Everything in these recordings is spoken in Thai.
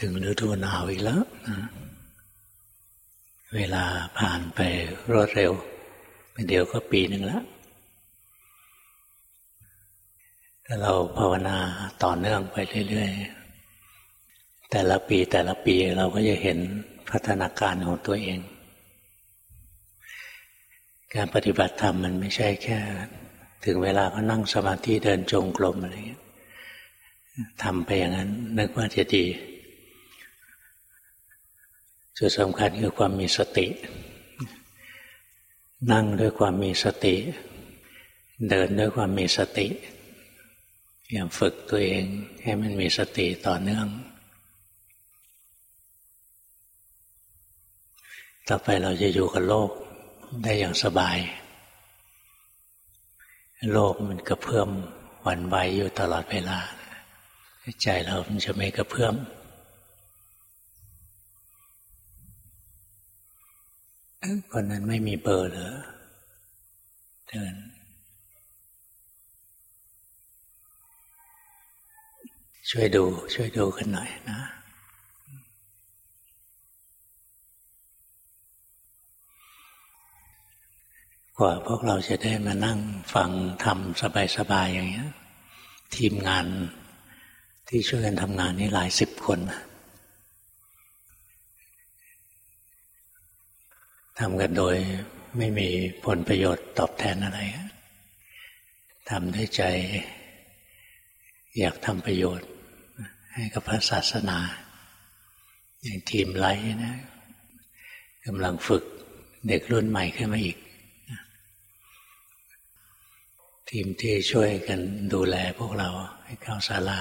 ถึงฤดูหนาวอีกแล้วเวลาผ่านไปรวดเร็วเดี๋ยวก็ปีหนึ่งแล้วถ้าเราภาวนาต่อเนื่องไปเรื่อยๆ แต่ละปีแต่ละปีเราก็จะเห็นพัฒนาการของตัวเอง การปฏิบัติธรรมมันไม่ใช่แค่ ถึงเวลาก็นั่งสมาธิเดินจงกรมอะไรอย่างนี้ทำไปอย่างนั้น นึกว่าจะดี จุดสำคัญคือความมีสติ นั่งด้วยความมีสติ เดินด้วยความมีสติอย่างฝึกตัวเองให้มันมีสติต่อเนื่อง ต่อไปเราจะอยู่กับโลกได้อย่างสบาย โลกมันกระเพื่อมหวั่นไหวอยู่ตลอดเวลา ใจเรามันจะไม่กระเพื่อม คนนั้นไม่มีเบอร์เหรอเดินช่วยดู ช่วยดูกันหน่อยนะกว่าพวกเราจะได้มานั่งฟังทำสบายๆอย่างเงี้ย ทีมงานที่ช่วยกันทำงานนี่หลายสิบคน ทำกันโดยไม่มีผลประโยชน์ตอบแทนอะไรทำด้วยใจ อยากทำประโยชน์ ให้กับพระศาสนา อย่างทีมไลท์นะกำลังฝึกเด็กรุ่นใหม่ขึ้นมาอีก ทีมที่ช่วยกันดูแลพวกเราให้เข้าศาลา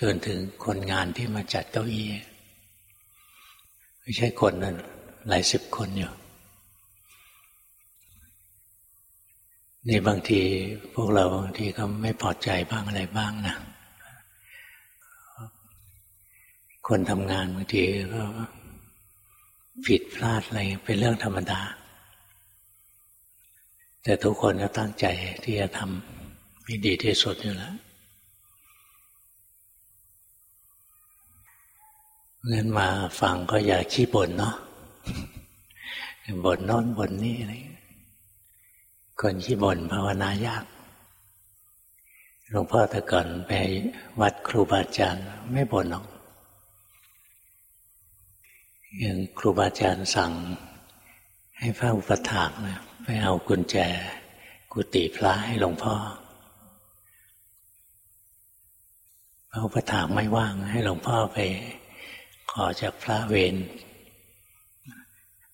จนถึงคนงานที่มาจัดเก้าอี้ไม่ใช่คนนั้นหลายสิบคนอยู่ นี่บางทีพวกเราบางทีก็ไม่พอใจบ้างอะไรบ้างนะคนทำงานบางทีก็ผิดพลาดอะไรเป็นเรื่องธรรมดา แต่ทุกคนก็ตั้งใจที่จะทำให้ดีที่สุดอยู่แล้วเงินมาฟังก็อย่าขี้บ่นเนาะบ่นนอนบ่นนี่อะไร คนขี้บ่นภาวนายากหลวงพ่อแต่ก่อนไปวัดครูบาอาจารย์ไม่บ่นหรอกอย่างครูบาอาจารย์สั่ง ให้พระอุปถากนะไปเอากุญแจ กุฏิพระให้หลวงพ่อพระอุปถากไม่ว่าง ให้หลวงพ่อไป ขอจากพระเวร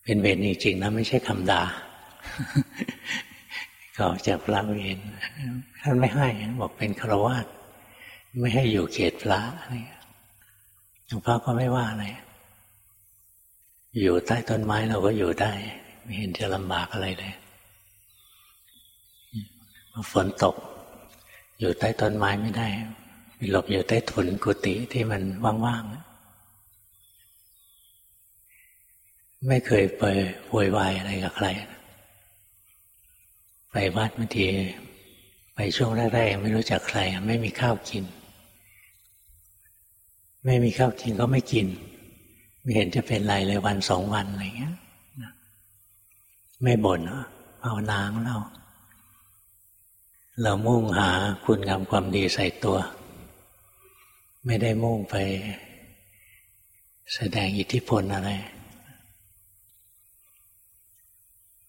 เป็นเวรจริงๆนะไม่ใช่คำด่า อจากพระเวรท่านไม่ให้บอกเป็นฆราวาสไม่ให้อยู่เขตพระหลวงพ่อก็ไม่ว่าอะไรอยู่ใต้ต้นไม้เราก็อยู่ได้ ไม่เห็นจะลำบากอะไรเลยฝนตก อยู่ใต้ต้นไม้ไม่ได้ไปหลบอยู่ใต้ถุนกุฏิที่มันว่างๆไม่เคยไปโวยวายอะไรกับใคร ไปวัดบางทีไปช่วงแรกๆไม่รู้จักใคร ไม่มีข้าวกิน ไม่มีข้าวกินก็ไม่กิน ไม่เห็นจะเป็นไรเลยวันสองวันอะไรเงี้ยไม่บ่นภาวนาของเรา เรามุ่งหาคุณงามความดีใส่ตัว ไม่ได้มุ่งไป แสดงอิทธิพลอะไร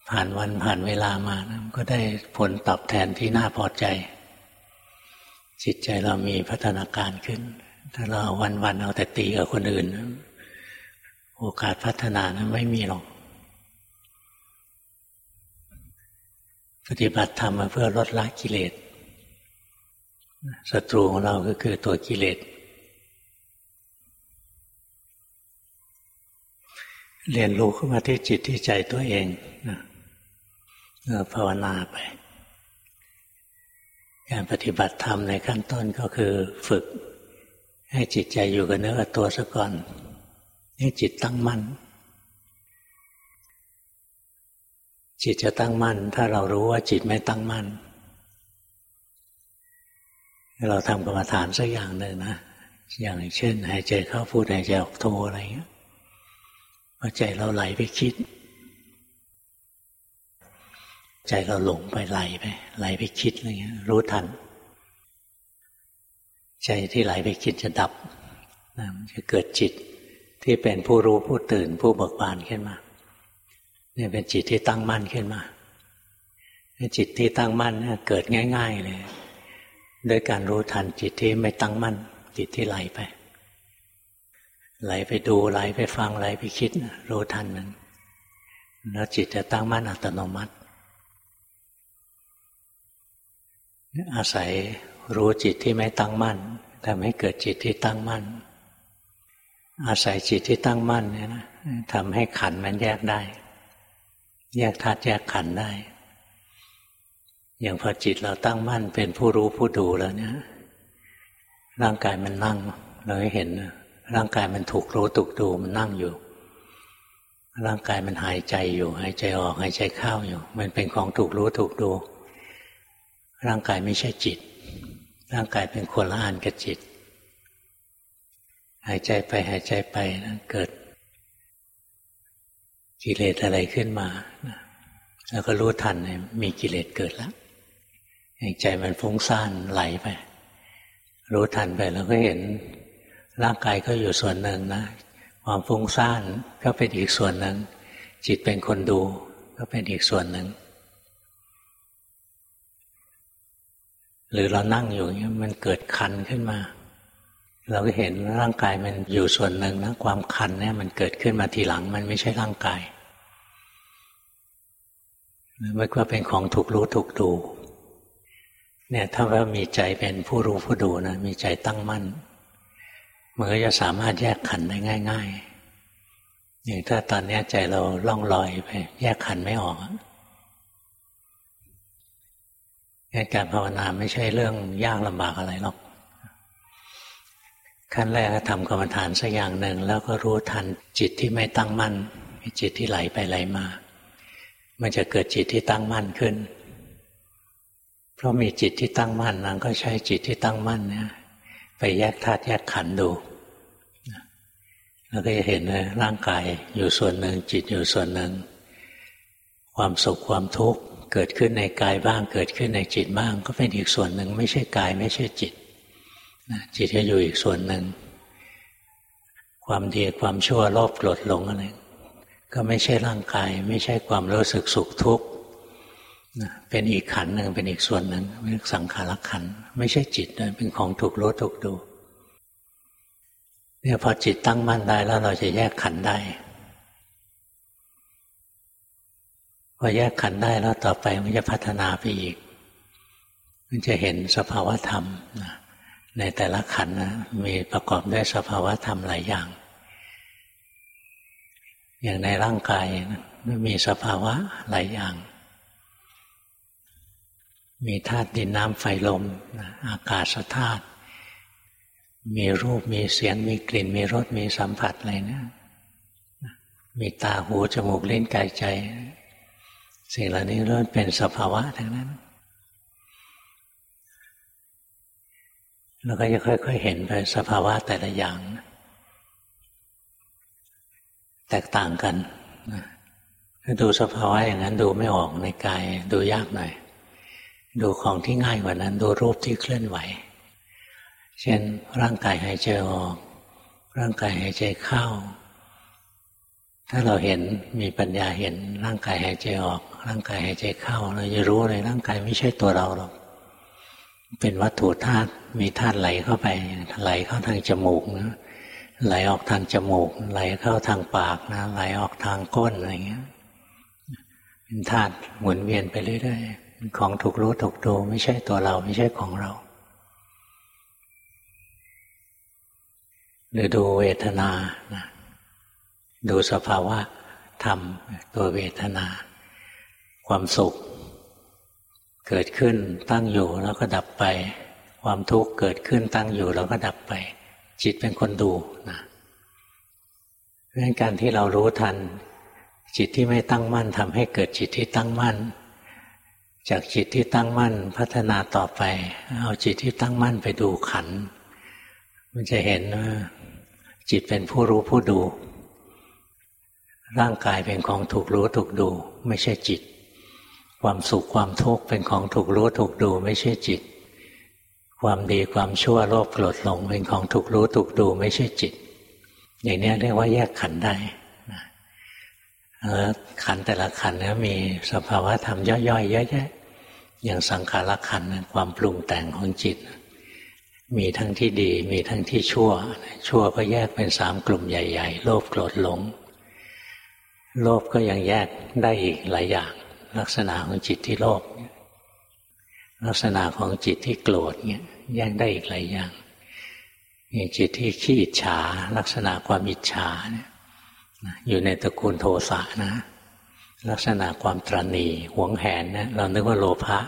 ผ่านวันผ่านเวลามานะก็ได้ผลตอบแทนที่น่าพอใจ จิตใจเรามีพัฒนาการขึ้น ถ้าเราวันๆเอาแต่ตีกับคนอื่น โอกาสพัฒนานะไม่มีหรอก ปฏิบัติธรรมมาเพื่อลดละกิเลสศัตรูของเราก็คือตัวกิเลสเรียนรู้เข้ามาที่จิตที่ใจตัวเองนะ ภาวนาไป การปฏิบัติธรรมในขั้นต้นก็คือฝึก ให้จิตใจอยู่กับเนื้อกับตัวซะก่อนให้จิตตั้งมั่น จิตจะตั้งมั่น ถ้าเรารู้ว่าจิตไม่ตั้งมั่น เราทำกรรมฐานสักอย่างหนึ่งนะอย่างเช่น หายใจเข้าพูดหายใจออกโทอะไรเงี้ยพอใจเราไหลไปคิด ใจเราหลงไปไหลไปไหลไปคิดอะไรเงี้ย รู้ทัน ใจที่ไหลไปคิดจะดับจะเกิดจิตที่เป็นผู้รู้ผู้ตื่นผู้เบิกบานขึ้นมาเนี่ยเป็นจิตที่ตั้งมั่นขึ้นมาจิตที่ตั้งมั่นเนี่ยเกิดง่าย ๆ เลยโดยการรู้ทันจิตที่ไม่ตั้งมั่น จิตที่ไหลไป ไหลไปดูไหลไปฟังไหลไปคิด รู้ทันมันแล้วจิตจะตั้งมั่นอัตโนมัติ อาศัยรู้จิตที่ไม่ตั้งมั่นทำให้เกิดจิตที่ตั้งมั่น อาศัยจิตที่ตั้งมั่นเนี่ยนะทำให้ขันมันแยกได้ แยกธาตุแยกขันได้ อย่างพอจิตเราตั้งมั่น เป็นผู้รู้ผู้ดูแล้วเนี่ย ร่างกายมันนั่ง เราเห็น ร่างกายมันถูกรู้ถูกดูมันนั่งอยู่ ร่างกายมันหายใจอยู่ หายใจออกหายใจเข้าอยู่ มันเป็นของถูกรู้ถูกดู ร่างกายไม่ใช่จิต ร่างกายเป็นคนละอันกับจิต หายใจไปหายใจไปนะเกิดกิเลสอะไรขึ้นมาแล้วก็รู้ทันมีกิเลสเกิดแล้วใจมันฟุ้งซ่านไหลไป รู้ทันไปแล้วก็เห็นร่างกายก็อยู่ส่วนหนึ่งนะความฟุ้งซ่านก็เป็นอีกส่วนหนึ่งจิตเป็นคนดูก็เป็นอีกส่วนหนึ่ง หรือเรานั่งอยู่เนี้ยมันเกิดคันขึ้นมา เราก็เห็นร่างกายมันอยู่ส่วนหนึ่งนะความคันเนี่ยมันเกิดขึ้นมาทีหลัง มันไม่ใช่ร่างกายไมันก็เป็นของถูกรู้ถูกดูเนี่ยถ้าว่ามีใจเป็นผู้รู้ผู้ดูนะมีใจตั้งมั่นมันก็จะสามารถแยกขันได้ง่าย ๆ อย่างถ้าตอนนี้ใจเราล่องลอยไป แยกขันไม่ออก การภาวนาไม่ใช่เรื่องยากลำบากอะไรหรอก ขั้นแรกทำกรรมฐานสักอย่างหนึ่ง แล้วก็รู้ทันจิตที่ไม่ตั้งมั่นจิตที่ไหลไปไหลมา มันจะเกิดจิตที่ตั้งมั่นขึ้น เพราะมีจิตที่ตั้งมั่นนางก็ใช้จิตที่ตั้งมั่นเนี่ยไปแยกธาตุแยกขันธ์ดูแล้วก็จะเห็นเลยร่างกายอยู่ส่วนหนึ่งจิตอยู่ส่วนหนึ่ง ความสุขความทุกข์ เกิดขึ้นในกายบ้าง เกิดขึ้นในจิตบ้าง ก็เป็นอีกส่วนหนึ่ง ไม่ใช่กาย ไม่ใช่จิตจิตจะอยู่อีกส่วนหนึ่ง ความดีความชั่วโลภโกรธหลงอะไรก็ไม่ใช่ร่างกาย ไม่ใช่ความรู้สึกสุขทุกข์เป็นอีกขันหนึ่งเป็นอีกส่วนหนึ่งเป็นสังขารขันไม่ใช่จิตเลยเป็นของถูกรู้ถูกดูเนี่ยพอจิตตั้งมั่นได้แล้วเราจะแยกขันได้ พอแยกขันได้แล้วต่อไปมันจะพัฒนาไปอีก มันจะเห็นสภาวธรรมในแต่ละขันนะมีประกอบด้วยสภาวธรรมหลายอย่าง อย่างในร่างกายมีสภาวะหลายอย่าง มีธาตุดินน้ำไฟลมอากาศธาตุมีรูปมีเสียงมีกลิ่น มีรสมีสัมผัสอะไรนะมีตาหูจมูกเล่นกายใจ สิ่งเหล่านี้เริ่มเป็นสภาวะทั้งนั้นเราก็จะค่อย ๆ เห็นไปสภาวะแต่ละอย่าง แตกต่างกันถ้าดูสภาวะอย่างนั้นดูไม่ออกในกายดูยากหน่อย ดูของที่ง่ายกว่านั้น ดูรูปที่เคลื่อนไหว เช่น ร่างกายหายใจออก ร่างกายหายใจเข้า ถ้าเราเห็นมีปัญญาเห็นร่างกายหายใจออก ร่างกายหายใจเข้า เราจะรู้เลยร่างกายไม่ใช่ตัวเราหรอกเป็นวัตถุธาตุมีธาตุไหลเข้าไปไหลเข้าทางจมูกนะไหลออกทางจมูก ไหลเข้าทางปากนะไหลออกทางก้นอะไรเงี้ยเป็นธาตุหมุนเวียนไปเรื่อยๆของถูกรู้ถูกดูไม่ใช่ตัวเราไม่ใช่ของเราหรือดูเวทนานะดูสภาวะธรรมตัวเวทนา ความสุข เกิดขึ้นตั้งอยู่แล้วก็ดับไป ความทุกข์เกิดขึ้นตั้งอยู่แล้วก็ดับไป จิตเป็นคนดูนะเพราะการที่เรารู้ทัน จิตที่ไม่ตั้งมั่นทำให้เกิดจิตที่ตั้งมั่น จากจิตที่ตั้งมั่นพัฒนาต่อไป เอาจิตที่ตั้งมั่นไปดูขัน มันจะเห็นว่าจิตเป็นผู้รู้ผู้ดูร่างกายเป็นของถูกรู้ถูกดู ไม่ใช่จิต ความสุขความทุกข์เป็นของถูกรู้ถูกดูไม่ใช่จิต ความดีความชั่วโลภโกรธหลงเป็นของถูกรู้ถูกดูไม่ใช่จิต อย่างนี้เรียกว่าแยกขันได้ขันแต่ละขันเนี้มีสภาวะธรรมย่อยๆเยอะแยะอย่างสังขารขันความปรุงแต่งของจิต มีทั้งที่ดีมีทั้งที่ชั่ว ชั่วก็แยกเป็นสามกลุ่มใหญ่ ๆ โลภโกรธหลง โลภก็ยังแยกได้อีกหลายอย่าง ลักษณะของจิตที่โลภลักษณะของจิตที่โกรธเนี่ยแยกได้อีกหลายอย่างอย่างจิตที่ขี้อิจฉา ลักษณะความอิจฉาเนี่ยอยู่ในตระกูลโทสะนะ ลักษณะความตรณีหวงแหนนะเรานึกว่าโลภะ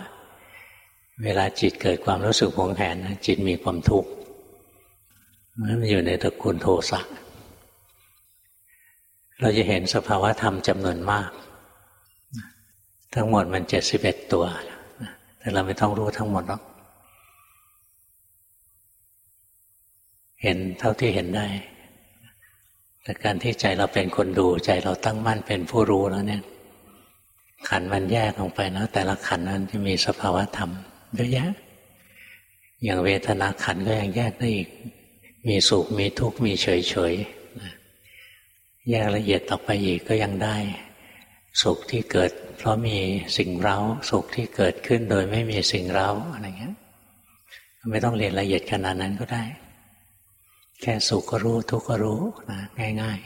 เวลาจิตเกิดความรู้สึกหวงแหนนะจิตมีความทุกข์มันอยู่ในตระกูลโทสะเราจะเห็นสภาวะธรรมจำนวนมาก ทั้งหมดมันเจ็ดสิบเอ็ดตัว แต่เราไม่ต้องรู้ทั้งหมดหรอก เห็นเท่าที่เห็นได้ แต่การที่ใจเราเป็นคนดู ใจเราตั้งมั่นเป็นผู้รู้แล้วเนี่ย ขันมันแยกออกไปนะแต่ละขันนั้นจะมีสภาวะธรรมเยอะแยะ อย่างเวทนาขันก็ยังแยกได้อีก มีสุขมีทุกข์มีเฉยเฉยแยกละเอียดต่อไปอีกก็ยังได้ สุขที่เกิด เพราะมีสิ่งเร้า สุขที่เกิดขึ้นโดยไม่มีสิ่งเร้าอะไรเงี้ยไม่ต้องเรียนละเอียดขนาดนั้นก็ได้ แค่สุขก็รู้ ทุกข์ก็รู้นะง่าย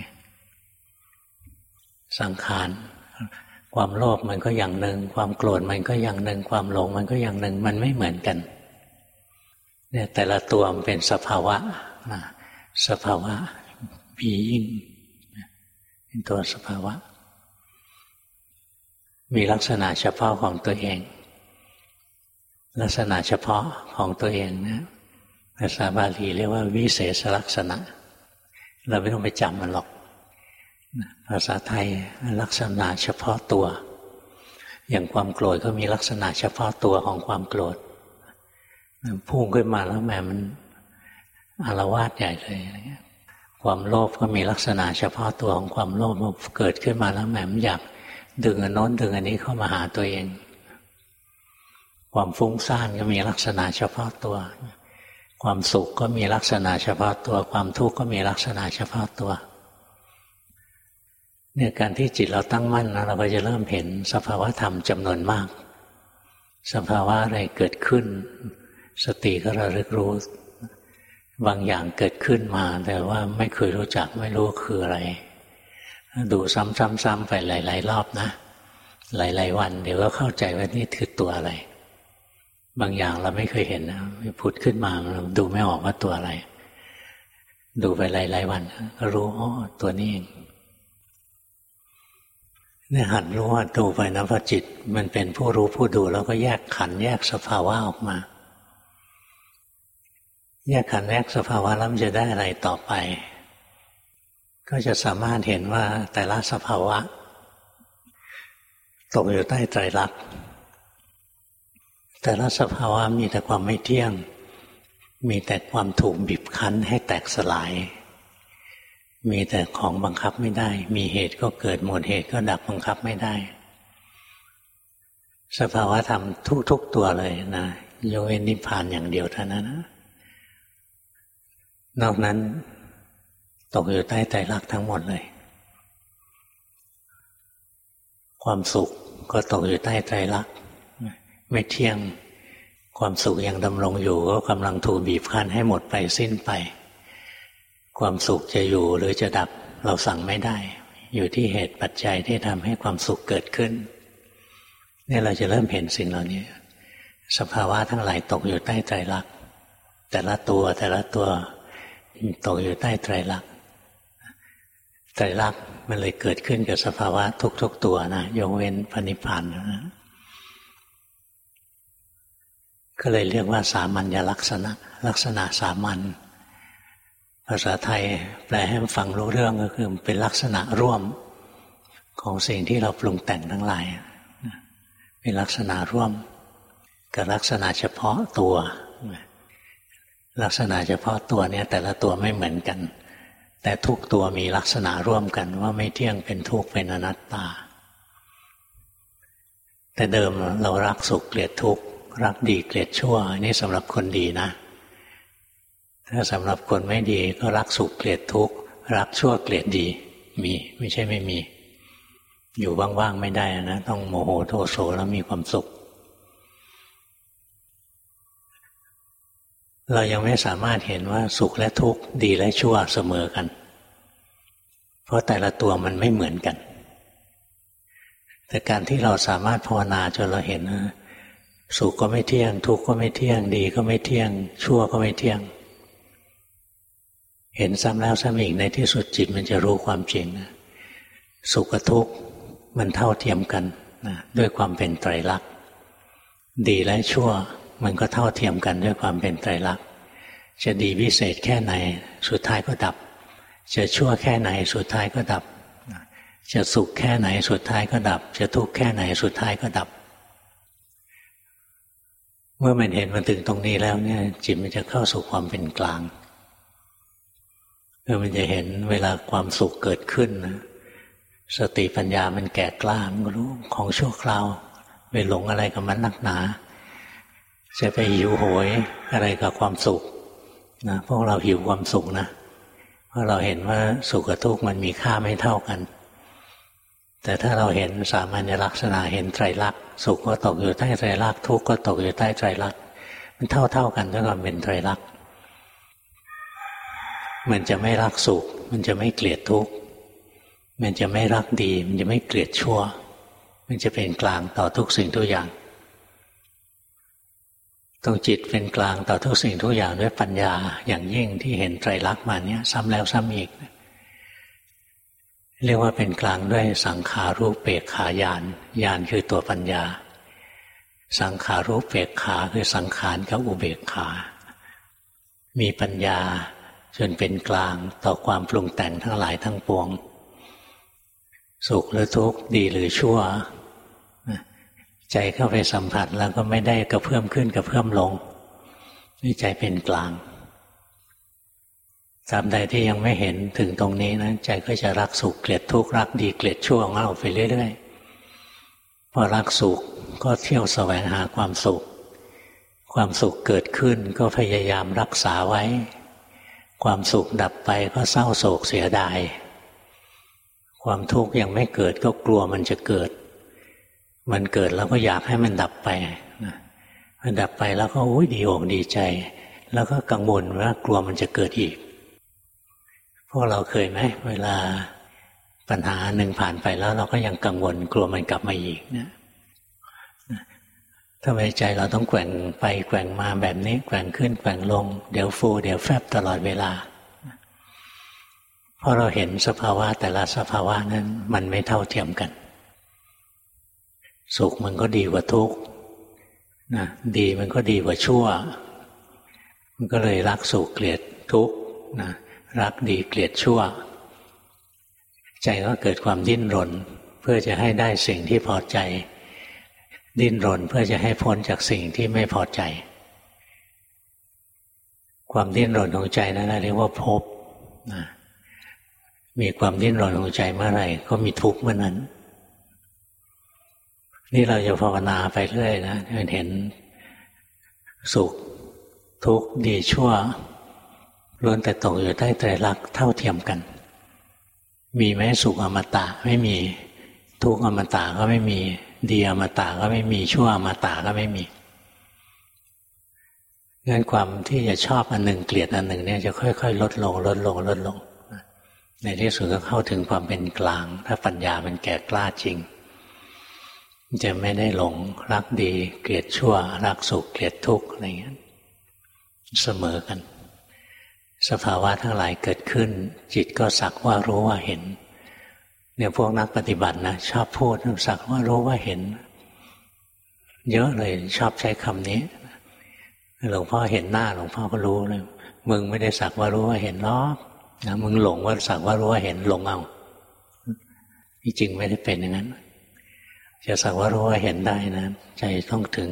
ๆ สังขารความโลภมันก็อย่างหนึ่ง ความโกรธมันก็อย่างหนึ่ง ความหลงมันก็อย่างหนึ่ง มันไม่เหมือนกันเนี่ยแต่ละตัวมันเป็นสภาวะนะสภาวะบียิ่งเป็นตัวสภาวะ มีลักษณะเฉพาะของตัวเอง ลักษณะเฉพาะของตัวเองนะภาษาบาลีเรียกว่าวิเศษลักษณะ เราไม่ต้องไปจำมันหรอก ภาษาไทยลักษณะเฉพาะตัว อย่างความโกรธก็มีลักษณะเฉพาะตัวของความโกรธพุ่งขึ้นมาแล้วแม่มันอารวาสใหญ่เลยความโลภก็มีลักษณะเฉพาะตัวของความโลภเกิดขึ้นมาแล้วแม่มันอยาก ดึงอันโน้นดึงอันนี้เข้ามาหาตัวเอง ความฟุ้งซ่านก็มีลักษณะเฉพาะตัว ความสุขก็มีลักษณะเฉพาะตัว ความทุกข์ก็มีลักษณะเฉพาะตัวเนี่ยการที่จิตเราตั้งมั่นนะเราก็จะเริ่มเห็นสภาวะธรรมจำนวนมาก สภาวะอะไรเกิดขึ้น สติก็ระลึกรู้ บางอย่างเกิดขึ้นมา แต่ว่าไม่เคยรู้จักไม่รู้คืออะไร ดูซ้ำๆๆไปหลาย ๆ รอบนะ หลาย ๆ วัน เดี๋ยวก็เข้าใจว่านี่คือตัวอะไร บางอย่างเราไม่เคยเห็นนะผุดขึ้นมาเราดูไม่ออกว่าตัวอะไร ดูไปหลาย ๆ วันก็รู้อ๋อตัวนี้เองเนี่ยหัดรู้ว่าดูไปนะพอจิต มันเป็นผู้รู้ผู้ดู แล้วก็แยกขันแยกสภาวะออกมา แยกขันแยกสภาวะแล้วมันจะได้อะไรต่อไป ก็จะสามารถเห็นว่าแต่ละสภาวะ ตกอยู่ใต้ใจรักแต่ละสภาวะมีแต่ความไม่เที่ยง มีแต่ความถูกบีบคั้นให้แตกสลาย มีแต่ของบังคับไม่ได้ มีเหตุก็เกิดหมดเหตุก็ดับบังคับไม่ได้ สภาวะธรรมทุกๆตัวเลยนะยกเว้นนิพพานอย่างเดียวเท่านั้นนะนอกนั้น ตกอยู่ใต้ใจรักทั้งหมดเลย ความสุขก็ตกอยู่ใต้ใจรักไม่เที่ยงความสุขยังดำรงอยู่ก็กำลังถูกบีบคั้นให้หมดไปสิ้นไป ความสุขจะอยู่หรือจะดับเราสั่งไม่ได้ อยู่ที่เหตุปัจจัยที่ทำให้ความสุขเกิดขึ้นนี่เราจะเริ่มเห็นสิ่งเหล่านี้ สภาวะทั้งหลายตกอยู่ใต้ใจรัก แต่ละตัวแต่ละตัวตกอยู่ใต้ไตรลักษณ์ ไตรลักษณ์มันเลยเกิดขึ้นกับสภาวะทุกๆตัวนะยกเว้นพระนิพพานนะก็เลยเรียกว่า สามัญลักษณะ ลักษณะสามัญภาษาไทยแปลให้ฟังรู้เรื่องก็คือเป็นลักษณะร่วมของสิ่งที่เราปรุงแต่งทั้งหลายเป็นลักษณะร่วม กับลักษณะเฉพาะตัว ลักษณะเฉพาะตัวเนี่ยแต่ละตัวไม่เหมือนกัน แต่ทุกตัวมีลักษณะร่วมกันว่าไม่เที่ยงเป็นทุกข์เป็นอนัตตา แต่เดิมเรารักสุขเกลียดทุกข์รักดีเกลียดชั่วนี่สำหรับคนดีนะ ถ้าสำหรับคนไม่ดีก็รักสุขเกลียดทุกข์รักชั่วเกลียดดีมี ไม่ใช่ไม่มี อยู่ว่างๆไม่ได้นะ ต้องโมโหโทโสแล้วมีความสุข เรายังไม่สามารถเห็นว่าสุขและทุกข์ดีและชั่วเสมอกัน เพราะแต่ละตัวมันไม่เหมือนกัน แต่การที่เราสามารถภาวนาจนเราเห็นสุขก็ไม่เที่ยง ทุกข์ก็ไม่เที่ยง ดีก็ไม่เที่ยง ชั่วก็ไม่เที่ยง เห็นซ้ำแล้วซ้ำอีกในที่สุดจิตมันจะรู้ความจริงนะสุขกับทุกข์มันเท่าเทียมกันนะด้วยความเป็นไตรลักษณ์ดีและชั่ว มันก็เท่าเทียมกันด้วยความเป็นไตรลักษณ์จะดีวิเศษแค่ไหน สุดท้ายก็ดับ จะชั่วแค่ไหน สุดท้ายก็ดับ จะสุขแค่ไหนสุดท้ายก็ดับ จะทุกข์แค่ไหนสุดท้ายก็ดับ เมื่อมันเห็นมันถึงตรงนี้แล้วเนี่ย จิตมันจะเข้าสู่ความเป็นกลางเมื่อมันจะเห็นเวลาความสุขเกิดขึ้นนะสติปัญญามันแก่กล้ามันรู้ของชั่วคราวไปหลงอะไรกับมันนักหนา จะไปหิวโหยอะไรกับความสุขนะพวกเราหิวความสุขนะเพราะเราเห็นว่าสุขกับทุกข์มันมีค่าไม่เท่ากัน แต่ถ้าเราเห็นสามัญลักษณะเห็นไตรลักษณ์สุขก็ตกอยู่ใต้ไตรลักษณ์ทุกข์ก็ตกอยู่ใต้ไตรลักษณ์มันเท่าเท่ากันด้วยความเป็นไตรลักษณ์มันจะไม่รักสุข มันจะไม่เกลียดทุกข์มันจะไม่รักดี มันจะไม่เกลียดชั่ว มันจะเป็นกลางต่อทุกสิ่งทุกอย่าง รงจิตเป็นกลางต่อทุกสิ่งทุกอย่างด้วยปัญญา อย่างยิ่งที่เห็นไตรลักษณ์มาเนี้ยซ้ำแล้วซ้ำอีก เรียกว่าเป็นกลางด้วยสังขารูปเปกขายานยานคือตัวปัญญา สังขารูปเปกขาคือสังขารกับอุเบกขา มีปัญญาจนเป็นกลางต่อความปรุงแต่งทั้งหลายทั้งปวง สุขหรือทุกข์ดีหรือชั่ว ใจเข้าไปสัมผัสแล้วก็ไม่ได้กระเพื่อมขึ้นกระเพื่อมลงนี่ใจเป็นกลางตามใดที่ยังไม่เห็นถึงตรงนี้นะใจก็จะรักสุขเกลียดทุกข์รักดีเกลียดชั่วของเราไปเรื่อยๆพอรักสุขก็เที่ยวแสวงหาความสุข ความสุขเกิดขึ้นก็พยายามรักษาไว้ ความสุขดับไปก็เศร้าโศกเสียดาย ความทุกข์ยังไม่เกิดก็กลัวมันจะเกิด มันเกิดแล้วก็อยากให้มันดับไปมันดับไปแล้วก็อุ้ยดีอกดีใจ แล้วก็กังวลว่ากลัวมันจะเกิดอีก พวกเราเคยไหมเวลาปัญหาหนึ่งผ่านไปแล้ว เราก็ยังกังวล กลัวมันกลับมาอีกนะทำไมใจเราต้องแกว่งไปแกว่งมาแบบนี้ แกว่งขึ้นแกว่งลง เดี๋ยวฟูเดี๋ยวแฟบตลอดเวลาเพราะเราเห็นสภาวะแต่ละสภาวะนั้น มันไม่เท่าเทียมกัน สุขมันก็ดีกว่าทุกข์นะดีมันก็ดีกว่าชั่ว มันก็เลยรักสุขเกลียดทุกข์นะรักดีเกลียดชั่ว ใจก็เกิดความดิ้นรน เพื่อจะให้ได้สิ่งที่พอใจ ดิ้นรนเพื่อจะให้พ้นจากสิ่งที่ไม่พอใจ ความดิ้นรนของใจนั้นเรียกว่าภพนะมีความดิ้นรนของใจเมื่อไหร่ ก็มีทุกข์เมื่อนั้น นี่เราจะภาวนาไปเรื่อยนะมันเห็นสุข ทุกข์ดีชั่วล้วนแต่ตกอยู่ใต้ไตรลักษณ์เท่าเทียมกัน มีไหมสุขอมตะไม่มีทุกข์อมตะก็ไม่มีดีอมตะก็ไม่มีชั่วอมตะก็ไม่มีงั้นความที่จะชอบอันหนึ่งเกลียดอันหนึ่งเนี่ยจะค่อยๆ ลดลง ลดลงลดลง ในที่สุดก็เข้าถึงความเป็นกลาง ถ้าปัญญามันแก่กล้าจริง จะไม่ได้หลงรักดี เกลียดชั่ว รักสุขเกลียดทุกข์อะไรเงี้ยเสมอกัน สภาวะทั้งหลายเกิดขึ้น จิตก็สักว่ารู้ว่าเห็น เนี่ยพวกนักปฏิบัตินะชอบพูดสักว่ารู้ว่าเห็น เยอะเลยชอบใช้คำนี้หลวงพ่อเห็นหน้าหลวงพ่อก็รู้เลยมึงไม่ได้สักว่ารู้ว่าเห็นหรอกนะมึงหลงว่าสักว่ารู้ว่าเห็นหลงเอาจริงไม่ได้เป็นอย่างนั้น จะสักว่ารู้ว่าเห็นได้นะ ใจต้องถึง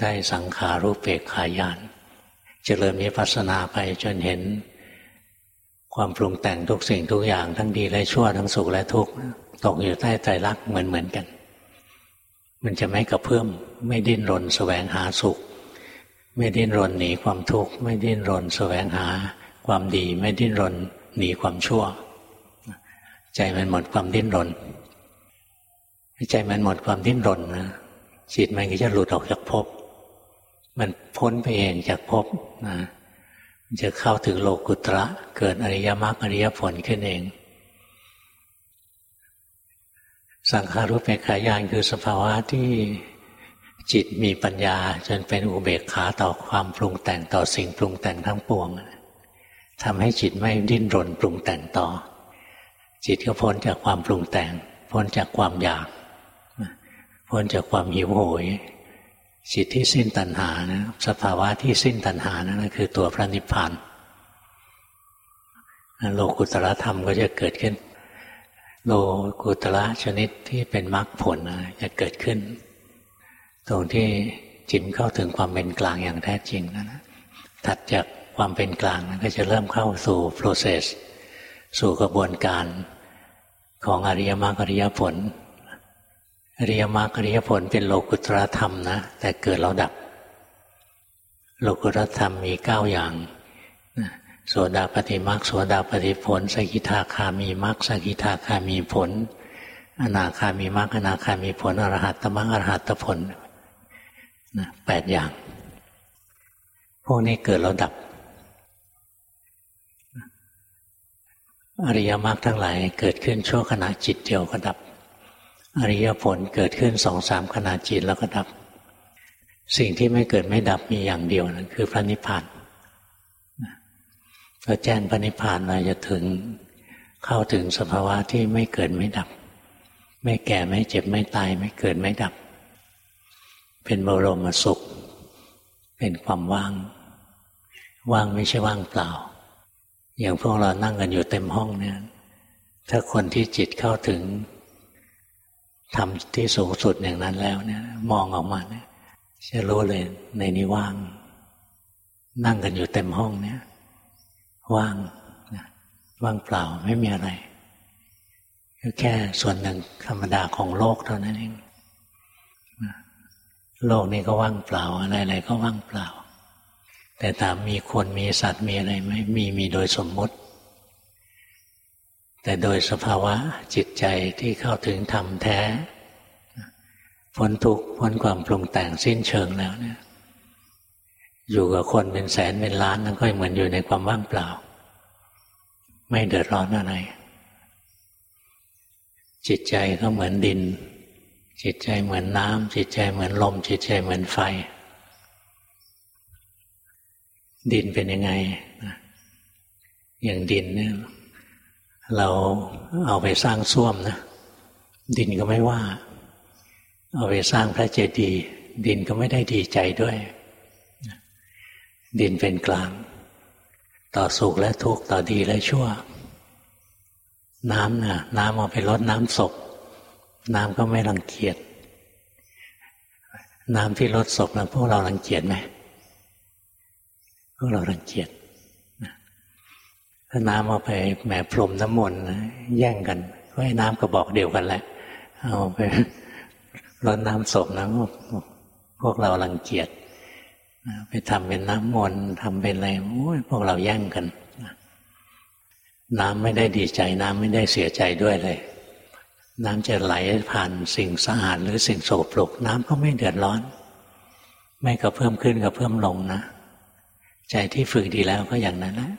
ได้สังขารูปเปกขายานเจริญวิปัสนาไปจนเห็น ความปรุงแต่งทุกสิ่งทุกอย่าง ทั้งดีและชั่วทั้งสุขและทุกข์ตกอยู่ใต้ใจรักเหมือนเหมือนกัน มันจะไม่กระเพื่อมไม่ดิ้นรนแสวงหาสุข ไม่ดิ้นรนหนีความทุกข์ไม่ดิ้นรนแสวงหา ความดีไม่ดิ้นรนหนีความชั่ว ใจมันหมดความดิ้นรน ใจมันหมดความดิ้นรนนะจิตมันก็จะหลุดออกจากภพมันพ้นไปเองจากภพนะมันจะเข้าถึงโลกุตระเกิดอริยมรรคอริยผลขึ้นเอง สังขารุปเปกขายานคือสภาวะที่จิตมีปัญญา จนเป็นอุเบกขาต่อความปรุงแต่งต่อสิ่งปรุงแต่งทั้งปวงทำให้จิตไม่ดิ้นรนปรุงแต่งต่อ จิตก็พ้นจากความปรุงแต่ง พ้นจากความอยาก พ้นจากความหิวโหยจิตที่สิ้นตัณหานะสภาวะที่สิ้นตัณหานะั่นคือตัวพระนิพพานโลกุตระธรรมก็จะเกิดขึ้น โลกุตระชนิดที่เป็นมรรคผลจะเกิดขึ้น ตรงที่จิตเข้าถึงความเป็นกลางอย่างแท้จริงนะนะถัดจากความเป็นกลางก็จะเริ่มเข้าสู่ process สู่กระบวนการของอริยมรรคอริยผล อริยมรรคอริยผลเป็นโลกุตรธรรมนะ แต่เกิดเราดับ โลกุตรธรรมมีเก้าอย่างโสดาปฏิมรรคโสดาปฏิผลสกิทาคามีมรรคสกิทาคามีผล อนาคามีมรรคอนาคามีผลอรหัตตมรรคอรหัตตผลนะแปดอย่าง พวกนี้เกิดเราดับ อริยมรรคทั้งหลายเกิดขึ้นชั่วขณะจิตเดียวก็ดับ อริยผลเกิดขึ้นสองสามขณะจิตแล้วก็ดับ สิ่งที่ไม่เกิดไม่ดับมีอย่างเดียวนั่นคือพระนิพพานเราแจ้งพระนิพพานเราจะถึงเข้าถึงสภาวะที่ไม่เกิดไม่ดับ ไม่แก่ไม่เจ็บไม่ตายไม่เกิดไม่ดับ เป็นบรมสุข เป็นความว่าง ว่างไม่ใช่ว่างเปล่า อย่างพวกเรานั่งกันอยู่เต็มห้องเนี่ย ถ้าคนที่จิตเข้าถึง ทำที่สูงสุดอย่างนั้นแล้วเนี่ย มองออกมาเนี่ยจะรู้เลยในนี้ว่าง นั่งกันอยู่เต็มห้องเนี่ย ว่างนะว่างเปล่าไม่มีอะไรก็แค่ส่วนหนึ่งธรรมดาของโลกเท่านั้นเองโลกนี้ก็ว่างเปล่าอะไรๆก็ว่างเปล่า แต่ตามมีคนมีสัตว์มีอะไรไหมมีมีโดยสมมติ แต่โดยสภาวะจิตใจที่เข้าถึงธรรมแท้พ้นทุกข์พ้นความปรุงแต่งสิ้นเชิงแล้วเนี่ย อยู่กับคนเป็นแสนเป็นล้านนั่นก็เหมือนอยู่ในความว่างเปล่า ไม่เดือดร้อนอะไร จิตใจก็เหมือนดิน จิตใจเหมือนน้ำจิตใจเหมือนลม จิตใจเหมือนไฟ ดินเป็นยังไงอย่างดินเนี่ย เราเอาไปสร้างส้วมนะ ดินก็ไม่ว่า เอาไปสร้างพระเจดีย์ดินก็ไม่ได้ดีใจด้วย ดินเป็นกลาง ต่อสุขและทุกข์ต่อดีและชั่ว น้ำนะ่ะ น้ำเอาไปลดน้ำศพ น้ำก็ไม่รังเกียจน้ำที่ลดศพนะพวกเรารังเกียจไหมพวกเรารังเกียจ ถ้าน้ำเอาไปแหมพรมน้ำมนต์แย่งกัน ก็ให้น้ำกระบอกเดียวกันแหละ เอาไปรดน้ำศพนะพวกเราลังเกียจไปทำเป็นน้ำมนต์ทำเป็นอะไรโอ้ยพวกเราแย่งกัน น้ำไม่ได้ดีใจ น้ำไม่ได้เสียใจด้วยเลย น้ำจะไหลผ่านสิ่งสะอาดหรือสิ่งโสโครก น้ำก็ไม่เดือดร้อน ไม่กระเพิ่มขึ้นกระเพิ่มลงนะ ใจที่ฝึกดีแล้วก็อย่างนั้นแหละ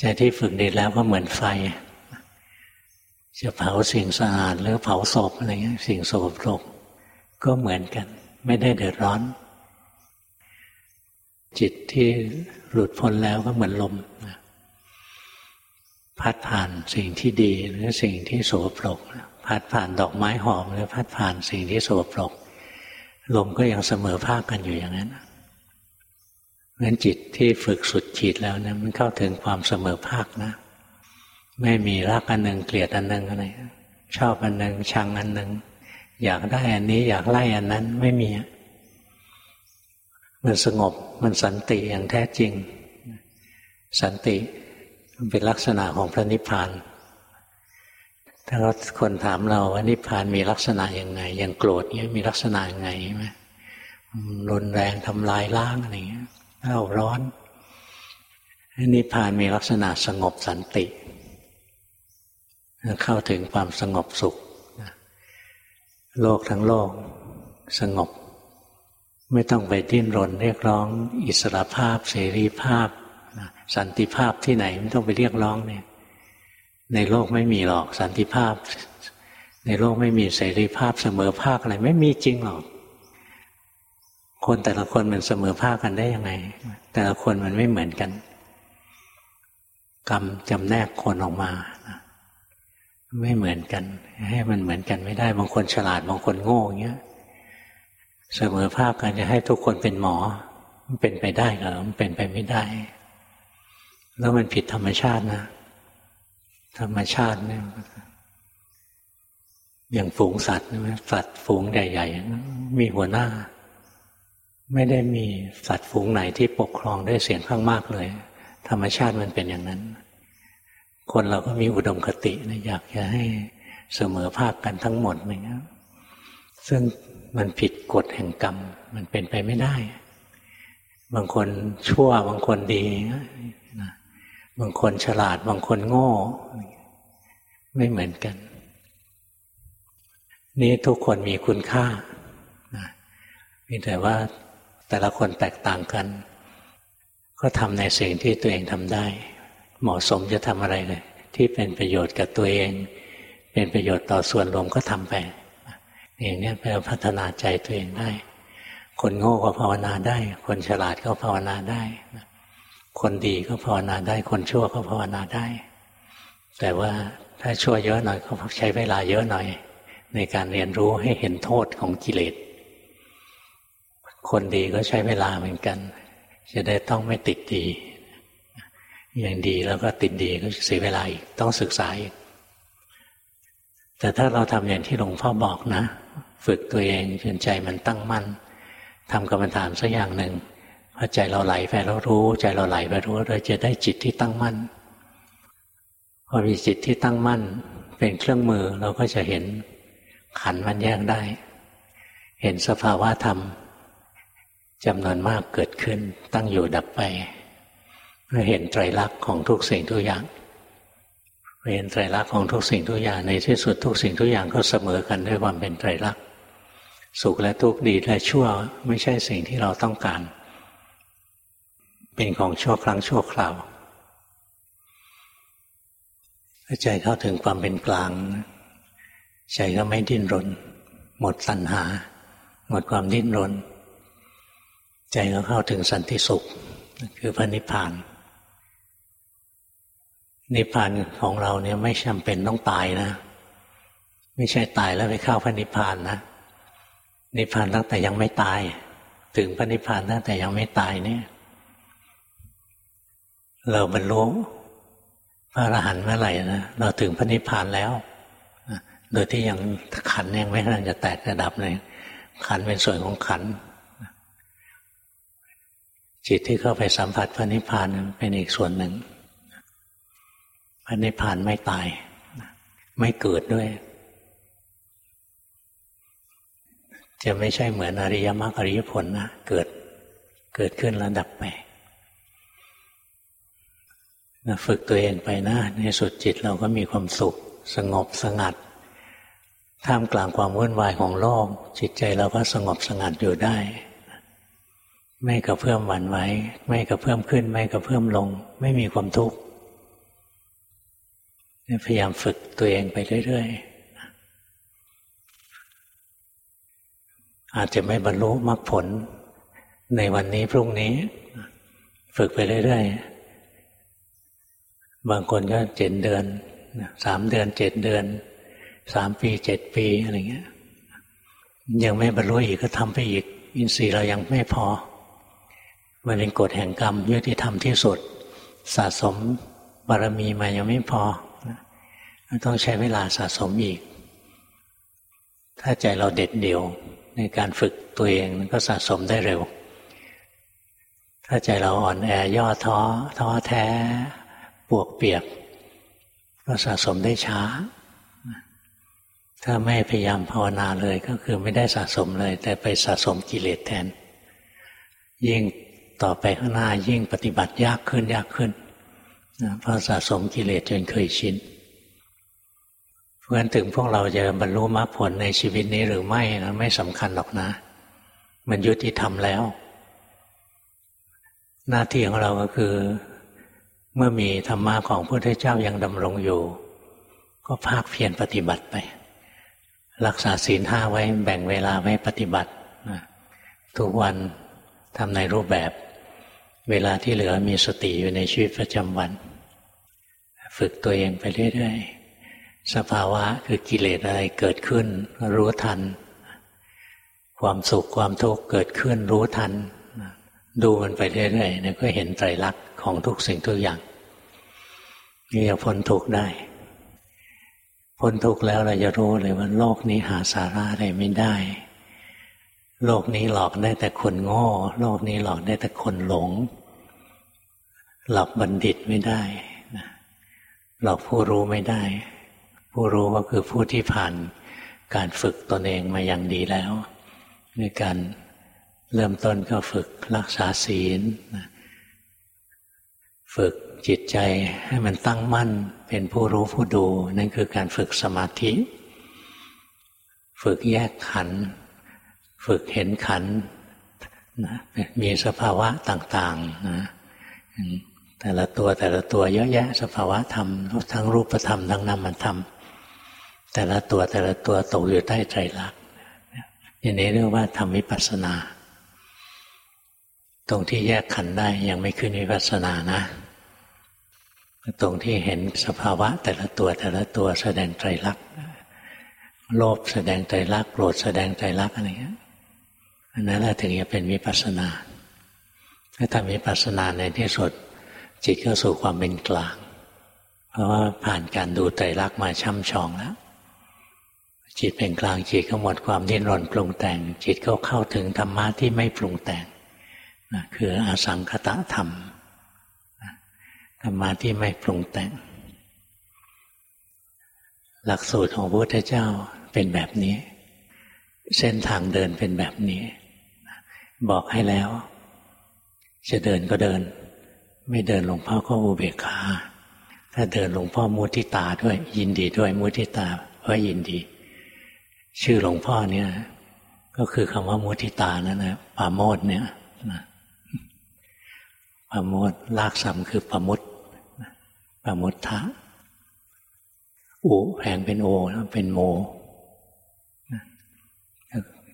ใจที่ฝึกดีแล้วก็เหมือนไฟ จะเผาสิ่งสะอาดหรือเผาศพอะไรเงี้ยสิ่งโสโครกก็เหมือนกัน ไม่ได้เดือดร้อน จิตที่หลุดพ้นแล้วก็เหมือนลมพัดผ่านสิ่งที่ดีหรือสิ่งที่โสโครกพัดผ่านดอกไม้หอมหรือพัดผ่านสิ่งที่โสโครกลมก็ยังเสมอภาคกันอยู่อย่างนั้น งั้นจิตที่ฝึกสุดขีดแล้วเนี่ยมันเข้าถึงความเสมอภาคนะ ไม่มีรักอันหนึ่งเกลียดอันหนึ่งอะไรชอบอันหนึ่งชังอันหนึ่งอยากได้อันนี้อยากไล่อันนั้นไม่มี มันสงบมันสันติอย่างแท้จริง สันติมันเป็นลักษณะของพระนิพพานถ้าคนถามเราว่านิพพานมีลักษณะยังไง อย่างโกรธเนี้ยมีลักษณะยังไงไหมรุนแรงทำลายล้างอะไรเงี้ย เล่าร้อนนิพพานมีลักษณะสงบสันติ เข้าถึงความสงบสุข โลกทั้งโลก สงบ ไม่ต้องไปดิ้นรนเรียกร้อง อิสระภาพ เสรีภาพ สันติภาพที่ไหนไม่ต้องไปเรียกร้องเนี่ย ในโลกไม่มีหรอกสันติภาพ ในโลกไม่มีเสรีภาพเสมอภาคอะไรไม่มีจริงหรอก คนแต่ละคนมันเสมอภาคกันได้ยังไง แต่ละคนมันไม่เหมือนกัน กรรมจำแนกคนออกมา ไม่เหมือนกัน ให้มันเหมือนกันไม่ได้ บางคนฉลาดบางคนโง่อย่างเงี้ยเสมอภาคกันจะให้ทุกคนเป็นหมอ มันเป็นไปได้เหรอมันเป็นไปไม่ได้ แล้วมันผิดธรรมชาตินะ ธรรมชาติเนี่ยอย่างฝูงสัตว์สัตว์ฝูงใหญ่ๆมีหัวหน้า ไม่ได้มีสัตว์ฝูงไหนที่ปกครองด้วยเสียงข้างมากเลย ธรรมชาติมันเป็นอย่างนั้น คนเราก็มีอุดมคตินะอยากจะให้เสมอภาคกันทั้งหมดอย่างเงี้ยซึ่งมันผิดกฎแห่งกรรม มันเป็นไปไม่ได้ บางคนชั่ว บางคนดีนะบางคนฉลาด บางคนโง่ ไม่เหมือนกัน นี่ทุกคนมีคุณค่านะมีแต่ว่า แต่ละคนแตกต่างกัน ก็ทำในสิ่งที่ตัวเองทำได้ เหมาะสมจะทำอะไรเลย ที่เป็นประโยชน์กับตัวเอง เป็นประโยชน์ต่อส่วนรวมก็ทำไปอย่างนี้ไปพัฒนาใจตัวเองได้ คนโง่ก็ภาวนาได้ คนฉลาดก็ภาวนาได้ คนดีก็ภาวนาได้ คนชั่วก็ภาวนาได้ แต่ว่าถ้าชั่วเยอะหน่อยก็ใช้เวลาเยอะหน่อย ในการเรียนรู้ให้เห็นโทษของกิเลส คนดีก็ใช้เวลาเหมือนกัน จะได้ต้องไม่ติดดี อย่างดีแล้วก็ติดดีก็เสียเวลาอีกต้องศึกษาอีกแต่ถ้าเราทำอย่างที่หลวงพ่อบอกนะ ฝึกตัวเองจนใจมันตั้งมั่นทำกรรมฐานสักอย่างหนึ่งพอใจเราไหลไปเรารู้ ใจเราไหลไปรู้เราจะได้จิตที่ตั้งมั่นพอมีจิตที่ตั้งมั่น เป็นเครื่องมือเราก็จะเห็นขันมันแยกได้ เห็นสภาวะธรรม จำนวนมากเกิดขึ้น ตั้งอยู่ดับไปเพื่อเห็นไตรลักษณ์ของทุกสิ่งทุกอย่างเห็นไตรลักษณ์ของทุกสิ่งทุกอย่างในที่สุดทุกสิ่งทุกอย่างก็เสมอกันด้วยความเป็นไตรลักษณ์สุขและทุกข์ดีและชั่วไม่ใช่สิ่งที่เราต้องการ เป็นของชั่วครั้งชั่วคราวใจเข้าถึงความเป็นกลางใจก็ไม่ดิ้นรน หมดสัณหา หมดความดิ้นรน ใจก็เข้าถึงสันติสุข คือพระนิพพาน นิพพานของเราเนี่ยไม่จำเป็นต้องตายนะ ไม่ใช่ตายแล้วไปเข้าพระนิพพานนะ นิพพานตั้งแต่ยังไม่ตาย ถึงพระนิพพานตั้งแต่ยังไม่ตายเนี่ย เราบรรลุพระอรหันต์เมื่อไหร่นะเราถึงพระนิพพานแล้วโดยที่ยังขันยังไม่ทันจะแตกระดับเลยขันเป็นส่วนของขัน จิตที่เข้าไปสัมผัสพระนิพพานเป็นอีกส่วนหนึ่งพระนิพพานไม่ตาย ไม่เกิดด้วย จะไม่ใช่เหมือนอริยมรรคอริยผลนะเกิดเกิดขึ้นแล้วดับไปฝึกตัวเองไปนะ ในสุดจิตเราก็มีความสุข สงบสงัด ท่ามกลางความวุ่นวายของโลก จิตใจเราก็สงบสงัดอยู่ได้ ไม่กระเพื่อมหวั่นไหวไม่กระเพื่อมขึ้น ไม่กระเพื่อมลง ไม่มีความทุกข์พยายามฝึกตัวเองไปเรื่อยๆ อาจจะไม่บรรลุมรรคผลในวันนี้พรุ่งนี้ ฝึกไปเรื่อยๆ บางคนก็เจ็ดเดือนสามเดือนเจ็ดเดือนสามปีเจ็ดปีอะไรเงี้ย ยังไม่บรรลุอีกก็ทำไปอีก อินทรีย์เรายังไม่พอ มันเป็นกฎแห่งกรรมยุติธรรมที่สุด สะสมบารมีมายังไม่พอ ต้องใช้เวลาสะสมอีก ถ้าใจเราเด็ดเดี่ยวในการฝึกตัวเองก็สะสมได้เร็ว ถ้าใจเราอ่อนแอย่อท้อท้อแท้ ปวกเปียก ก็สะสมได้ช้า ถ้าไม่พยายามภาวนาเลยก็คือไม่ได้สะสมเลย แต่ไปสะสมกิเลสแทน ยิ่ง ต่อไปข้างหน้ายิ่งปฏิบัติยากขึ้นยากขึ้นเพราะสะสมกิเลสจนเคยชินเพราะฉะนั้นถึงพวกเราจะบรรลุมรรคผลในชีวิตนี้หรือไม่นะไม่สำคัญหรอกนะ มันยุติธรรมแล้ว หน้าที่ของเราก็คือ เมื่อมีธรรมะของพระพุทธเจ้ายังดำรงอยู่ ก็ภาคเพียรปฏิบัติไป รักษาศีลห้าไว้แบ่งเวลาไว้ปฏิบัติทุกวันทำในรูปแบบ เวลาที่เหลือมีสติอยู่ในชีวิตประจำวัน ฝึกตัวเองไปเรื่อยๆ สภาวะคือกิเลสอะไรเกิดขึ้น รู้ทัน ความสุขความทุกข์เกิดขึ้นรู้ทัน ดูมันไปเรื่อยๆเนี่ยก็เห็นไตรลักษณ์ของทุกสิ่งทุกอย่างนี่จะพ้นทุกข์ได้ พ้นทุกข์แล้วเราจะรู้เลยว่าโลกนี้หาสาระอะไรไม่ได้ โลกนี้หลอกได้แต่คนโง่ โลกนี้หลอกได้แต่คนหลง หลอกบัณฑิตไม่ได้หลอกผู้รู้ไม่ได้ ผู้รู้ก็คือผู้ที่ผ่านการฝึกตนเองมาอย่างดีแล้วในการเริ่มต้นก็ฝึกรักษาศีลฝึกจิตใจให้มันตั้งมั่นเป็นผู้รู้ผู้ดู นั่นคือการฝึกสมาธิ ฝึกแยกขันธ์ฝึกเห็นขันนะมีสภาวะต่างๆนะ แต่ละตัวแต่ละตัวเยอะแยะสภาวะธรรมทั้งรูปธรรมทั้งนามธรรม แต่ละตัวแต่ละตัวตกอยู่ใต้ใจรักอย่างนี้เรียกว่าทำวิปัสสนา ตรงที่แยกขันได้ยังไม่ขึ้นวิปัสสนานะ ตรงที่เห็นสภาวะแต่ละตัวแต่ละตัวแสดงใจรักโลภแสดงใจรักโกรธแสดงใจรักอะไรเงี้ยอันนั้นแหละถึงจะเป็นวิปัสสนาถ้าทำวิปัสสนาในที่สุด จิตก็สู่ความเป็นกลาง เพราะว่าผ่านการดูใจรักมาช่ำชองแล้วจิตเป็นกลางจิตก็หมดความดิ้นรนปรุงแต่ง จิตก็เข้าถึงธรรมะที่ไม่ปรุงแต่งนะคืออสังคตะธรรมธรรมะที่ไม่ปรุงแต่ง หลักสูตรของพระพุทธเจ้าเป็นแบบนี้ เส้นทางเดินเป็นแบบนี้ บอกให้แล้ว จะเดินก็เดิน ไม่เดินหลวงพ่อก็อุเบกขาถ้าเดินหลวงพ่อมุทิตาด้วย ยินดีด้วยมุทิตาเพราะยินดี ชื่อหลวงพ่อเนี่ย ก็คือคำว่ามุทิตานั่นนะปาโมดเนี่ยนะปาโมดลากสัมคือปามุตปามุตทะอุแผงเป็นโอเป็นโม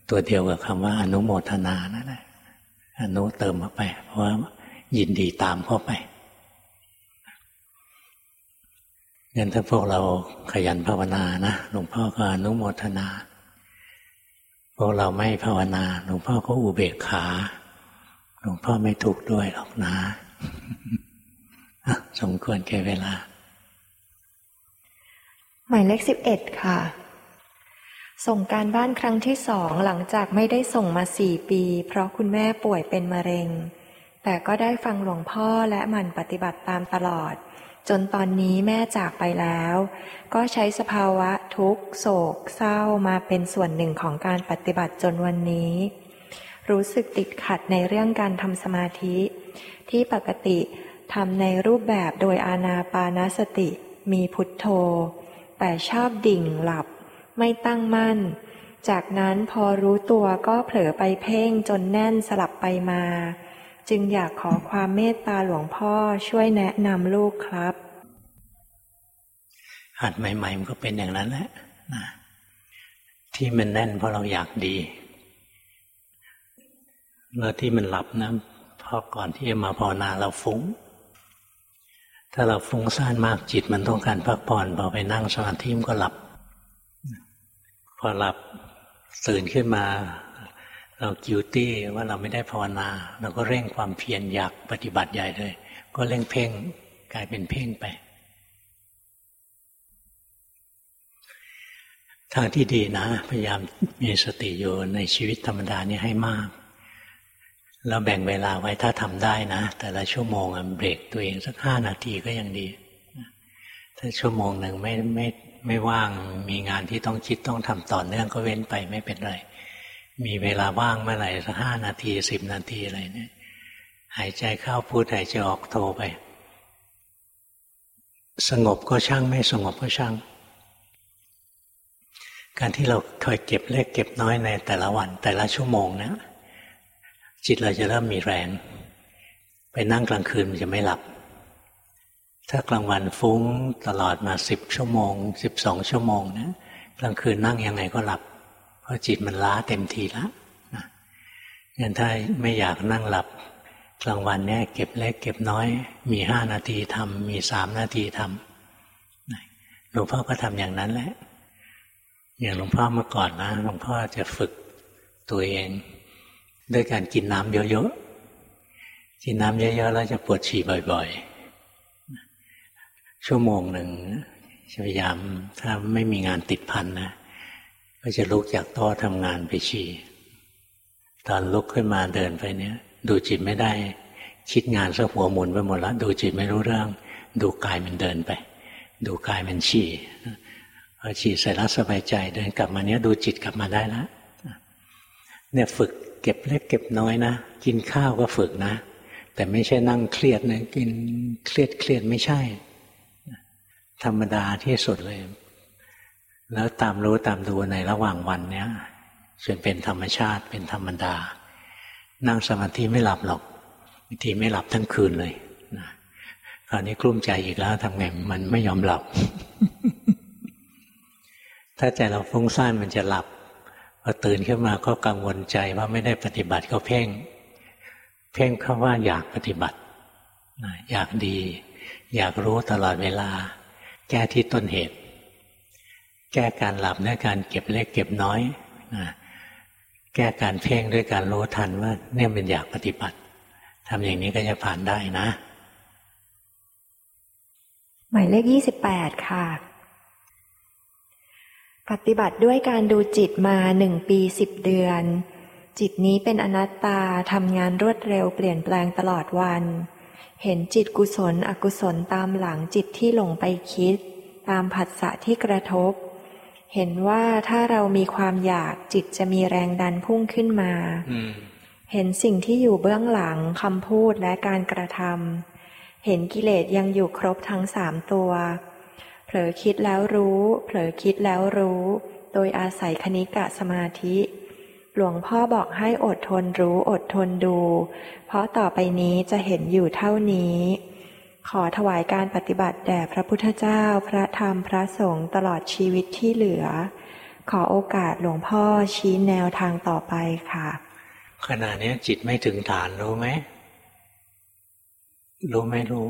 ตัวเดียวกับคำว่าอนุโมทนานั่นแหละอนุเติมเข้าไป เพราะว่า ยินดีตามเข้าไปงั้นถ้าพวกเราขยันภาวนานะหลวงพ่อก็อนุโมทนา พวกเราไม่ภาวนาหลวงพ่อก็อุเบกขาหลวงพ่อไม่ถูกด้วยหรอกนะสมควรแก่เวลา หมายเลขสิบเอ็ดค่ะ ส่งการบ้านครั้งที่สองหลังจากไม่ได้ส่งมาสี่ปี เพราะคุณแม่ป่วยเป็นมะเร็ง แต่ก็ได้ฟังหลวงพ่อและมันปฏิบัติตามตลอด จนตอนนี้แม่จากไปแล้ว ก็ใช้สภาวะทุกโศก เศร้ามาเป็นส่วนหนึ่งของการปฏิบัติจนวันนี้ รู้สึกติดขัดในเรื่องการทำสมาธิ ที่ปกติทำในรูปแบบโดยอาณาปานสติ มีพุทโธ แต่ชอบดิ่งหลับ ไม่ตั้งมั่น จากนั้นพอรู้ตัวก็เผลอไปเพ่งจนแน่นสลับไปมา จึงอยากขอความเมตตาหลวงพ่อช่วยแนะนำลูกครับหัดใหม่ ๆ มันก็เป็นอย่างนั้นแหละนะที่มันแน่นเพราะเราอยากดีแล้วที่มันหลับนะพอก่อนที่จะมาภาวนาเราฟุง้ง ถ้าเราฟุ้งซ่านมากจิตมันต้องการพักผ่อนพอไปนั่งสมาธิมันก็หลับ พอหลับตื่นขึ้นมา เรากิวตี้ว่าเราไม่ได้ภาวนา เราก็เร่งความเพียรอยากปฏิบัติใหญ่เลย ก็เร่งเพ่งกลายเป็นเพ่งไปทางที่ดีนะพยายามมีสติอยู่ในชีวิตธรรมดานี้ให้มากเราแบ่งเวลาไว้ถ้าทำได้นะ แต่ละชั่วโมงเบรกตัวเองสักห้านาทีก็ยังดี ถ้าชั่วโมงหนึ่งไม่ไม่ไม่ว่างมีงานที่ต้องคิดต้องทำต่อเนื่องก็เว้นไปไม่เป็นไร มีเวลาว่างเมื่อไหร่สักห้านาทีสิบนาทีอะไรเนี่ย หายใจเข้าพูดหายใจออกโทรไป สงบก็ช่างไม่สงบก็ช่าง การที่เราคอยเก็บเล็กเก็บน้อยในแต่ละวัน แต่ละชั่วโมงนะจิตเราจะเริ่มมีแรง ไปนั่งกลางคืนมันจะไม่หลับ ถ้ากลางวันฟุ้งตลอดมาสิบชั่วโมงสิบสองชั่วโมงนะกลางคืนนั่งยังไงก็หลับ เพราะจิตมันล้าเต็มทีแล้วงั้นถ้าไม่อยากนั่งหลับกลางวันเนี่ยเก็บเล็กเก็บน้อย มีห้านาทีทำมีสามนาทีทำหลวงพ่อก็ทำอย่างนั้นแหละ อย่างหลวงพ่อเมื่อก่อนนะหลวงพ่อจะฝึกตัวเองด้วยการกินน้ำเยอะๆกินน้ำเยอะๆแล้วจะปวดฉี่บ่อย ๆ ชั่วโมงหนึ่งพยายามถ้าไม่มีงานติดพันนะ ก็จะลุกจากโต๊ะทำงานไปฉี่ตอนลุกขึ้นมาเดินไปเนี้ยดูจิตไม่ได้ คิดงานซะหัวหมุนไปหมดแล้วดูจิตไม่รู้เรื่อง ดูกายมันเดินไป ดูกายมันฉี่พอฉี่เสร็จแล้วสบายใจ เดินกลับมาเนี้ยดูจิตกลับมาได้แล้วเนี่ยฝึกเก็บเล็กเก็บน้อยนะกินข้าวก็ฝึกนะ แต่ไม่ใช่นั่งเครียดนะกินเครียดเครียดไม่ใช่ ธรรมดาที่สุดเลย แล้วตามรู้ตามดูในระหว่างวันเนี้ยจนเป็นธรรมชาติเป็นธรรมดา นั่งสมาธิไม่หลับหรอกบางทีไม่หลับทั้งคืนเลยนะคราวนี้กลุ้มใจอีกแล้วทำไงมันไม่ยอมหลับ ถ้าใจเราฟุ้งซ่านมันจะหลับพอตื่นขึ้นมาก็กังวลใจว่าไม่ได้ปฏิบัติก็เพ่ง เพ่งเข้าว่าอยากปฏิบัติอยากดี อยากรู้ตลอดเวลา แก้ที่ต้นเหตุ แก้การหลับด้วยการเก็บเล็กเก็บน้อยแก้การเพ่งด้วยการรู้ทันว่าเนี่ยเป็นอยากปฏิบัติทำอย่างนี้ก็จะผ่านได้นะ หมายเลขยี่สิบแปดค่ะ ปฏิบัติด้วยการดูจิตมาหนึ่งปีสิบเดือน จิตนี้เป็นอนัตตาทำงานรวดเร็วเปลี่ยนแปลงตลอดวัน เห็นจิตกุศล อกุศลตามหลังจิตที่หลงไปคิด ตามผัสสะที่กระทบ เห็นว่าถ้าเรามีความอยากจิตจะมีแรงดันพุ่งขึ้นมา เห็นสิ่งที่อยู่เบื้องหลังคำพูดและการกระทำเห็นกิเลสยังอยู่ครบทั้งสามตัวผลอคิดแล้วรู้ เผลอคิดแล้วรู้ โดยอาศัยคณิกะสมาธิ หลวงพ่อบอกให้อดทนรู้อดทนดู เพราะต่อไปนี้จะเห็นอยู่เท่านี้ ขอถวายการปฏิบัติแด่พระพุทธเจ้า พระธรรม พระสงฆ์ตลอดชีวิตที่เหลือ ขอโอกาสหลวงพ่อชี้แนวทางต่อไปค่ะ ขณะนี้จิตไม่ถึงฐานรู้ไหม รู้ไม่รู้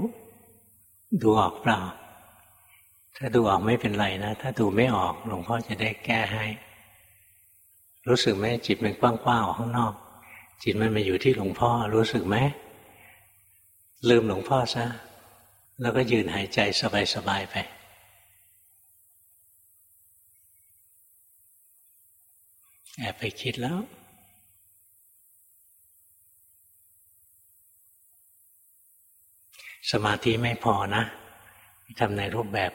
ดูออกเปล่า ถ้าดูออกไม่เป็นไรนะ ถ้าดูไม่ออกหลวงพ่อจะได้แก้ให้ รู้สึกไหมจิตมันกว้างๆออกข้างนอก จิตมันมาอยู่ที่หลวงพ่อรู้สึกไหม ลืมหลวงพ่อซะ แล้วก็ยืนหายใจสบายๆไปแอบไปคิดแล้วสมาธิไม่พอนะทำในรูปแบบ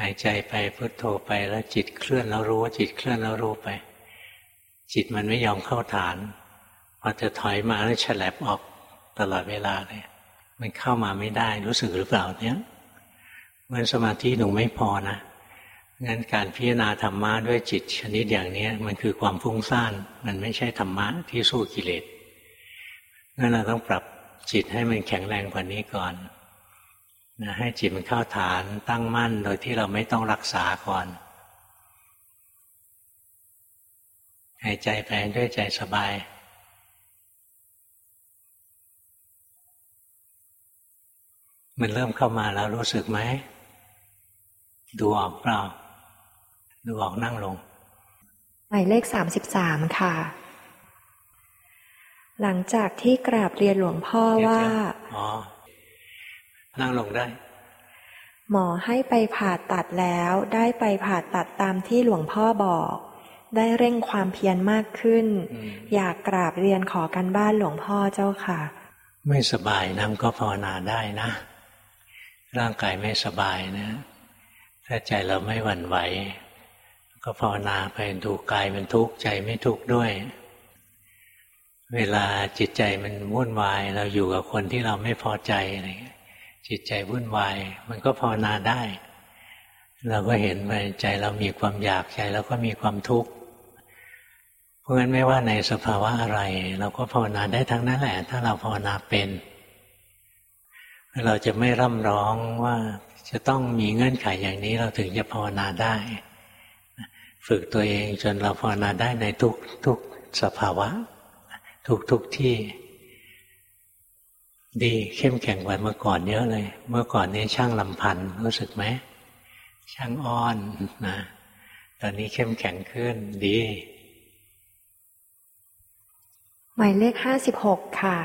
หายใจไปพุโทโธไปแล้วจิตเคลื่อนแล้วรู้ว่าจิตเคลื่อนแล้วรู้ไป จิตมันไม่ยอมเข้าฐาน พอจะถอยมาแล้วฉลับออกตลอดเวลาเลย มันเข้ามาไม่ได้รู้สึกหรือเปล่าเนี้ยเมื่อสมาธิหนูไม่พอนะงั้นการพิจารณาธรรมะด้วยจิตชนิดอย่างนี้มันคือความฟุ้งซ่าน มันไม่ใช่ธรรมะที่สู้กิเลสงั้นเราต้องปรับจิตให้มันแข็งแรงกว่านี้ก่อนนะให้จิตมันเข้าฐานตั้งมั่นโดยที่เราไม่ต้องรักษาก่อนหายใจไปด้วยใจสบาย มันเริ่มเข้ามาแล้วรู้สึกไหม ดูออกเปล่า ดูออกนั่งลงหมายเลขสามสิบสามค่ะ หลังจากที่กราบเรียนหลวงพ่อว่าอ๋อนั่งลงได้ หมอให้ไปผ่าตัดแล้วได้ไปผ่าตัดตามที่หลวงพ่อบอก ได้เร่งความเพียรมากขึ้นอยากกราบเรียนขอกันบ้านหลวงพ่อเจ้าค่ะ ไม่สบายนะก็ภาวนาได้นะ ร่างกายไม่สบายนะ ถ้าใจเราไม่หวั่นไหว ก็ภาวนาไปดูกายมันทุกข์ใจไม่ทุกข์ด้วย เวลาจิตใจมันวุ่นวาย เราอยู่กับคนที่เราไม่พอใจอะไรจิตใจวุ่นวาย มันก็ภาวนาได้ เราก็เห็นไปใจเรามีความอยากใจเราก็มีความทุกข์เพราะงั้นไม่ว่าในสภาวะอะไร เราก็ภาวนาได้ทั้งนั้นแหละ ถ้าเราภาวนาเป็น เราจะไม่ร่ำร้องว่าจะต้องมีเงื่อนไขอย่างนี้เราถึงจะภาวนาได้ ฝึกตัวเองจนเราภาวนาได้ในทุกทุกสภาวะ ทุกทุกที่ ดีเข้มแข็งกว่าเมื่อก่อนเยอะเลย เมื่อก่อนนี้ช่างลำพันรู้สึกไหมช่างอ้อนนะตอนนี้เข้มแข็งขึ้นดี หมายเลขห้าสิบหกค่ะ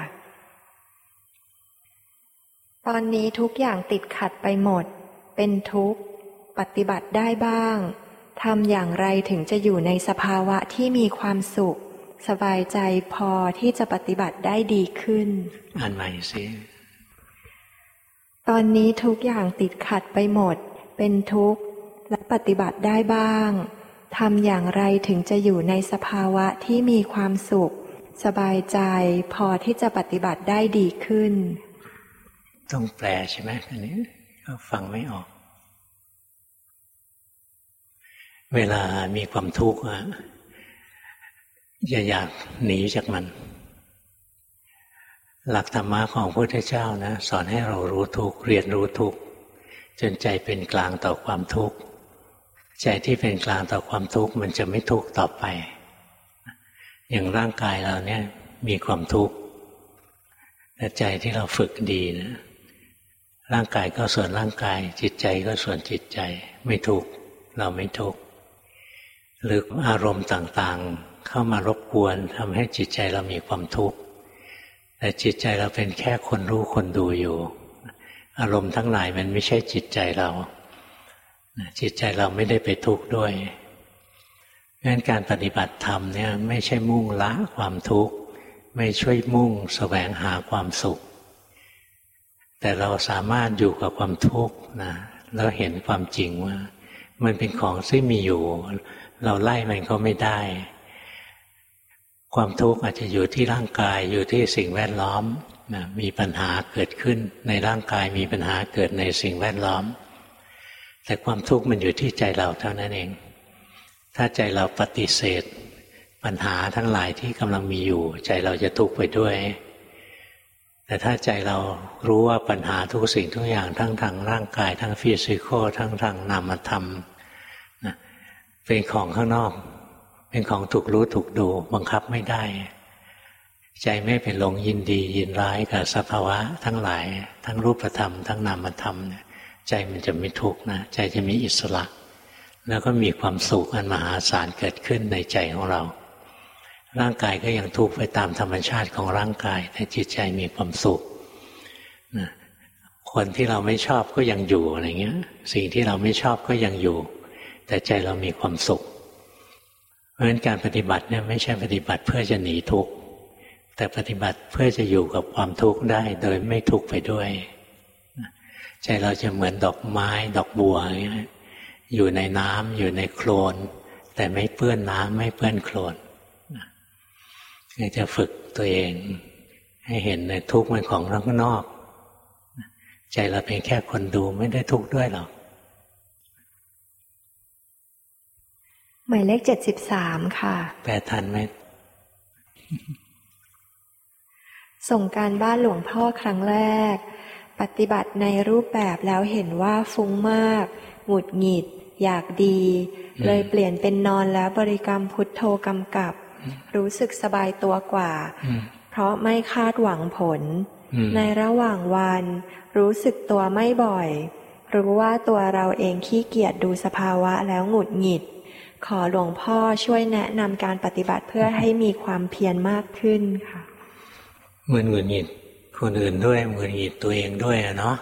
ตอนนี้ทุกอย่างติดขัดไปหมด เป็นทุกข์ ปฏิบัติได้บ้างทำอย่างไรถึงจะอยู่ในสภาวะที่มีความสุข สบายใจพอที่จะปฏิบัติได้ดีขึ้น อ่านใหม่สิตอนนี้ทุกอย่างติดขัดไปหมด เป็นทุกข์ และปฏิบัติได้บ้างทำอย่างไรถึงจะอยู่ในสภาวะที่มีความสุข สบายใจพอที่จะปฏิบัติได้ดีขึ้น ต้องแปลใช่ไหมอันนี้ก็ฟังไม่ออก เวลามีความทุกข์อะอย่าอยากหนีจากมัน หลักธรรมะของพระพุทธเจ้านะ สอนให้เรารู้ทุกข์เรียนรู้ทุกข์จนใจเป็นกลางต่อความทุกข์ใจที่เป็นกลางต่อความทุกข์มันจะไม่ทุกข์ต่อไป อย่างร่างกายเราเนี่ยมีความทุกข์แต่ใจที่เราฝึกดีนะ ร่างกายก็ส่วนร่างกาย จิตใจก็ส่วนจิตใจ ไม่ทุกข์เราไม่ทุกข์หรืออารมณ์ต่างๆ เข้ามารบกวนทำให้จิตใจเรามีความทุกข์แต่จิตใจเราเป็นแค่คนรู้คนดูอยู่ อารมณ์ทั้งหลายมันไม่ใช่จิตใจเราจิตใจเราไม่ได้ไปทุกข์ด้วยงั้นการปฏิบัติธรรมเนี่ยไม่ใช่มุ่งละความทุกข์ ไม่ช่วยมุ่งสแสวงหาความสุข แต่เราสามารถอยู่กับความทุกข์นะแล้วเห็นความจริงว่า มันเป็นของที่มีอยู่ เราไล่มันก็ไม่ได้ ความทุกข์อาจจะอยู่ที่ร่างกายอยู่ที่สิ่งแวดล้อมนะมีปัญหาเกิดขึ้นในร่างกายมีปัญหาเกิดในสิ่งแวดล้อม แต่ความทุกข์มันอยู่ที่ใจเราเท่านั้นเอง ถ้าใจเราปฏิเสธ ปัญหาทั้งหลายที่กำลังมีอยู่ ใจเราจะทุกข์ไปด้วย แต่ถ้าใจเรารู้ว่าปัญหาทุกสิ่งทุกอย่างทั้งทางร่างกาย ทั้งฟิสิกอลทั้งทางนามธรรมนะเป็นของข้างนอก เป็นของถูกรู้ถูกดู บังคับไม่ได้ ใจไม่เป็นหลงยินดียินร้ายกับสภาวะ ทั้งหลาย ทั้งรูปธรรม ทั้งนามธรรมใจมันจะไม่ทุกข์นะใจจะมีอิสระ แล้วก็มีความสุขอันมหาศาลเกิดขึ้นในใจของเรา ร่างกายก็ยังทุกข์ไปตามธรรมชาติของร่างกาย แต่จิตใจมีความสุขนะคนที่เราไม่ชอบก็ยังอยู่อะไรเงี้ย สิ่งที่เราไม่ชอบก็ยังอยู่ แต่ใจเรามีความสุข เพราะฉะนั้นการปฏิบัติเนี่ยไม่ใช่ปฏิบัติเพื่อจะหนีทุกข์แต่ปฏิบัติเพื่อจะอยู่กับความทุกข์ได้โดยไม่ทุกข์ไปด้วยใจเราจะเหมือนดอกไม้ดอกบัวอย่างเงี้ยอยู่ในน้ำอยู่ในโคลน แต่ไม่เปื้อนน้ำไม่เปื้อนโคลน จะฝึกตัวเอง ให้เห็นในทุกข์มันของข้างนอก ใจเราเป็นแค่คนดูไม่ได้ทุกข์ด้วยหรอกหมายเลขเจ็ดสิบสามค่ะ แปลทันไหม ส่งการบ้านหลวงพ่อครั้งแรก ปฏิบัติในรูปแบบแล้วเห็นว่าฟุ้งมาก หงุดหงิด อยากดี เลยเปลี่ยนเป็นนอนแล้วบริกรรมพุทโธกำกับ รู้สึกสบายตัวกว่า เพราะไม่คาดหวังผล ในระหว่างวัน รู้สึกตัวไม่บ่อย รู้ว่าตัวเราเองขี้เกียจดูสภาวะแล้วหงุดหงิด ขอหลวงพ่อช่วยแนะนำการปฏิบัติเพื่อให้มีความเพียรมากขึ้นค่ะเหมือนหงุดหงิดคนอื่นด้วยหงุดหงิดตัวเองด้วยอะเนาะ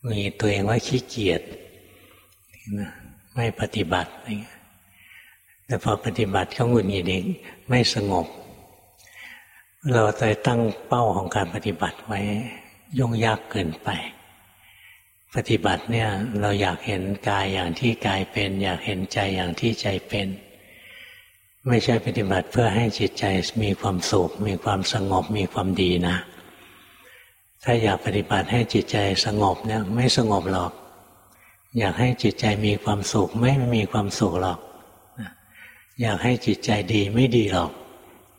หงุดหงิดตัวเองว่าขี้เกียจไม่ปฏิบัติอะไรเงี้ย แต่พอปฏิบัติเขาหงุดหงิดเองไม่สงบ เราใจตั้งเป้าของการปฏิบัติไว้ยุ่งยากเกินไป ปฏิบัติเนี่ยเราอยากเห็นกายอย่างที่กายเป็น อยากเห็นใจอย่างที่ใจเป็น ไม่ใช่ปฏิบัติเพื่อให้จิตใจมีความสุขมีความสงบมีความดีนะ ถ้าอยากปฏิบัติให้จิตใจสงบเนี่ยไม่สงบหรอก อยากให้จิตใจมีความสุขไม่มีความสุขหรอก อยากให้จิตใจดีไม่ดีหรอก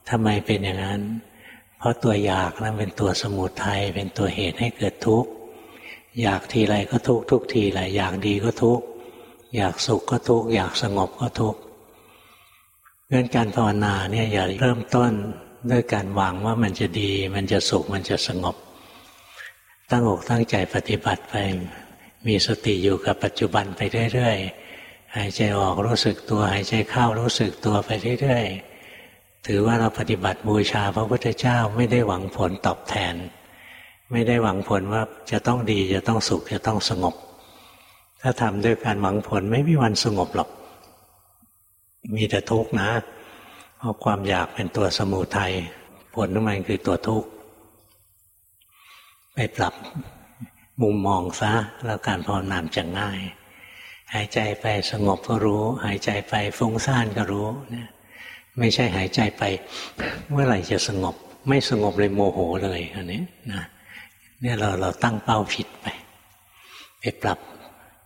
ทำไมเป็นอย่างนั้น เพราะตัวอยากนั้นเป็นตัวสมุทัยเป็นตัวเหตุให้เกิดทุกข์อยากทีไรก็ทุกทุกทีไรอยากดีก็ทุกข์อยากสุขก็ทุกข์อยากสงบก็ทุกข์เงื่อนการภาวนาเนี่ยอย่าเริ่มต้นด้วยการหวังว่ามันจะดี มันจะสุขมันจะสงบ ตั้งอกตั้งใจปฏิบัติไป มีสติอยู่กับปัจจุบันไปเรื่อยๆ หายใจออกรู้สึกตัว หายใจเข้ารู้สึกตัวไปเรื่อยๆถือว่าเราปฏิบัติบูชาพระพุทธเจ้าไม่ได้หวังผลตอบแทน ไม่ได้หวังผลว่าจะต้องดีจะต้องสุขจะต้องสงบ ถ้าทำด้วยการหวังผลไม่มีวันสงบหรอก มีแต่ทุกข์นะ เพราะความอยากเป็นตัวสมุทัยผลของมันคือตัวทุกข์ไปปรับมุมมองซะแล้วการภาวนาจะง่าย หายใจไปสงบก็รู้ หายใจไปฟุ้งซ่านก็รู้เนี่ยไม่ใช่หายใจไป เมื่อไหร่จะสงบ ไม่สงบเลยโมโหเลยอันนี้นะเนี่ยเราเราตั้งเป้าผิดไป ไปปรับ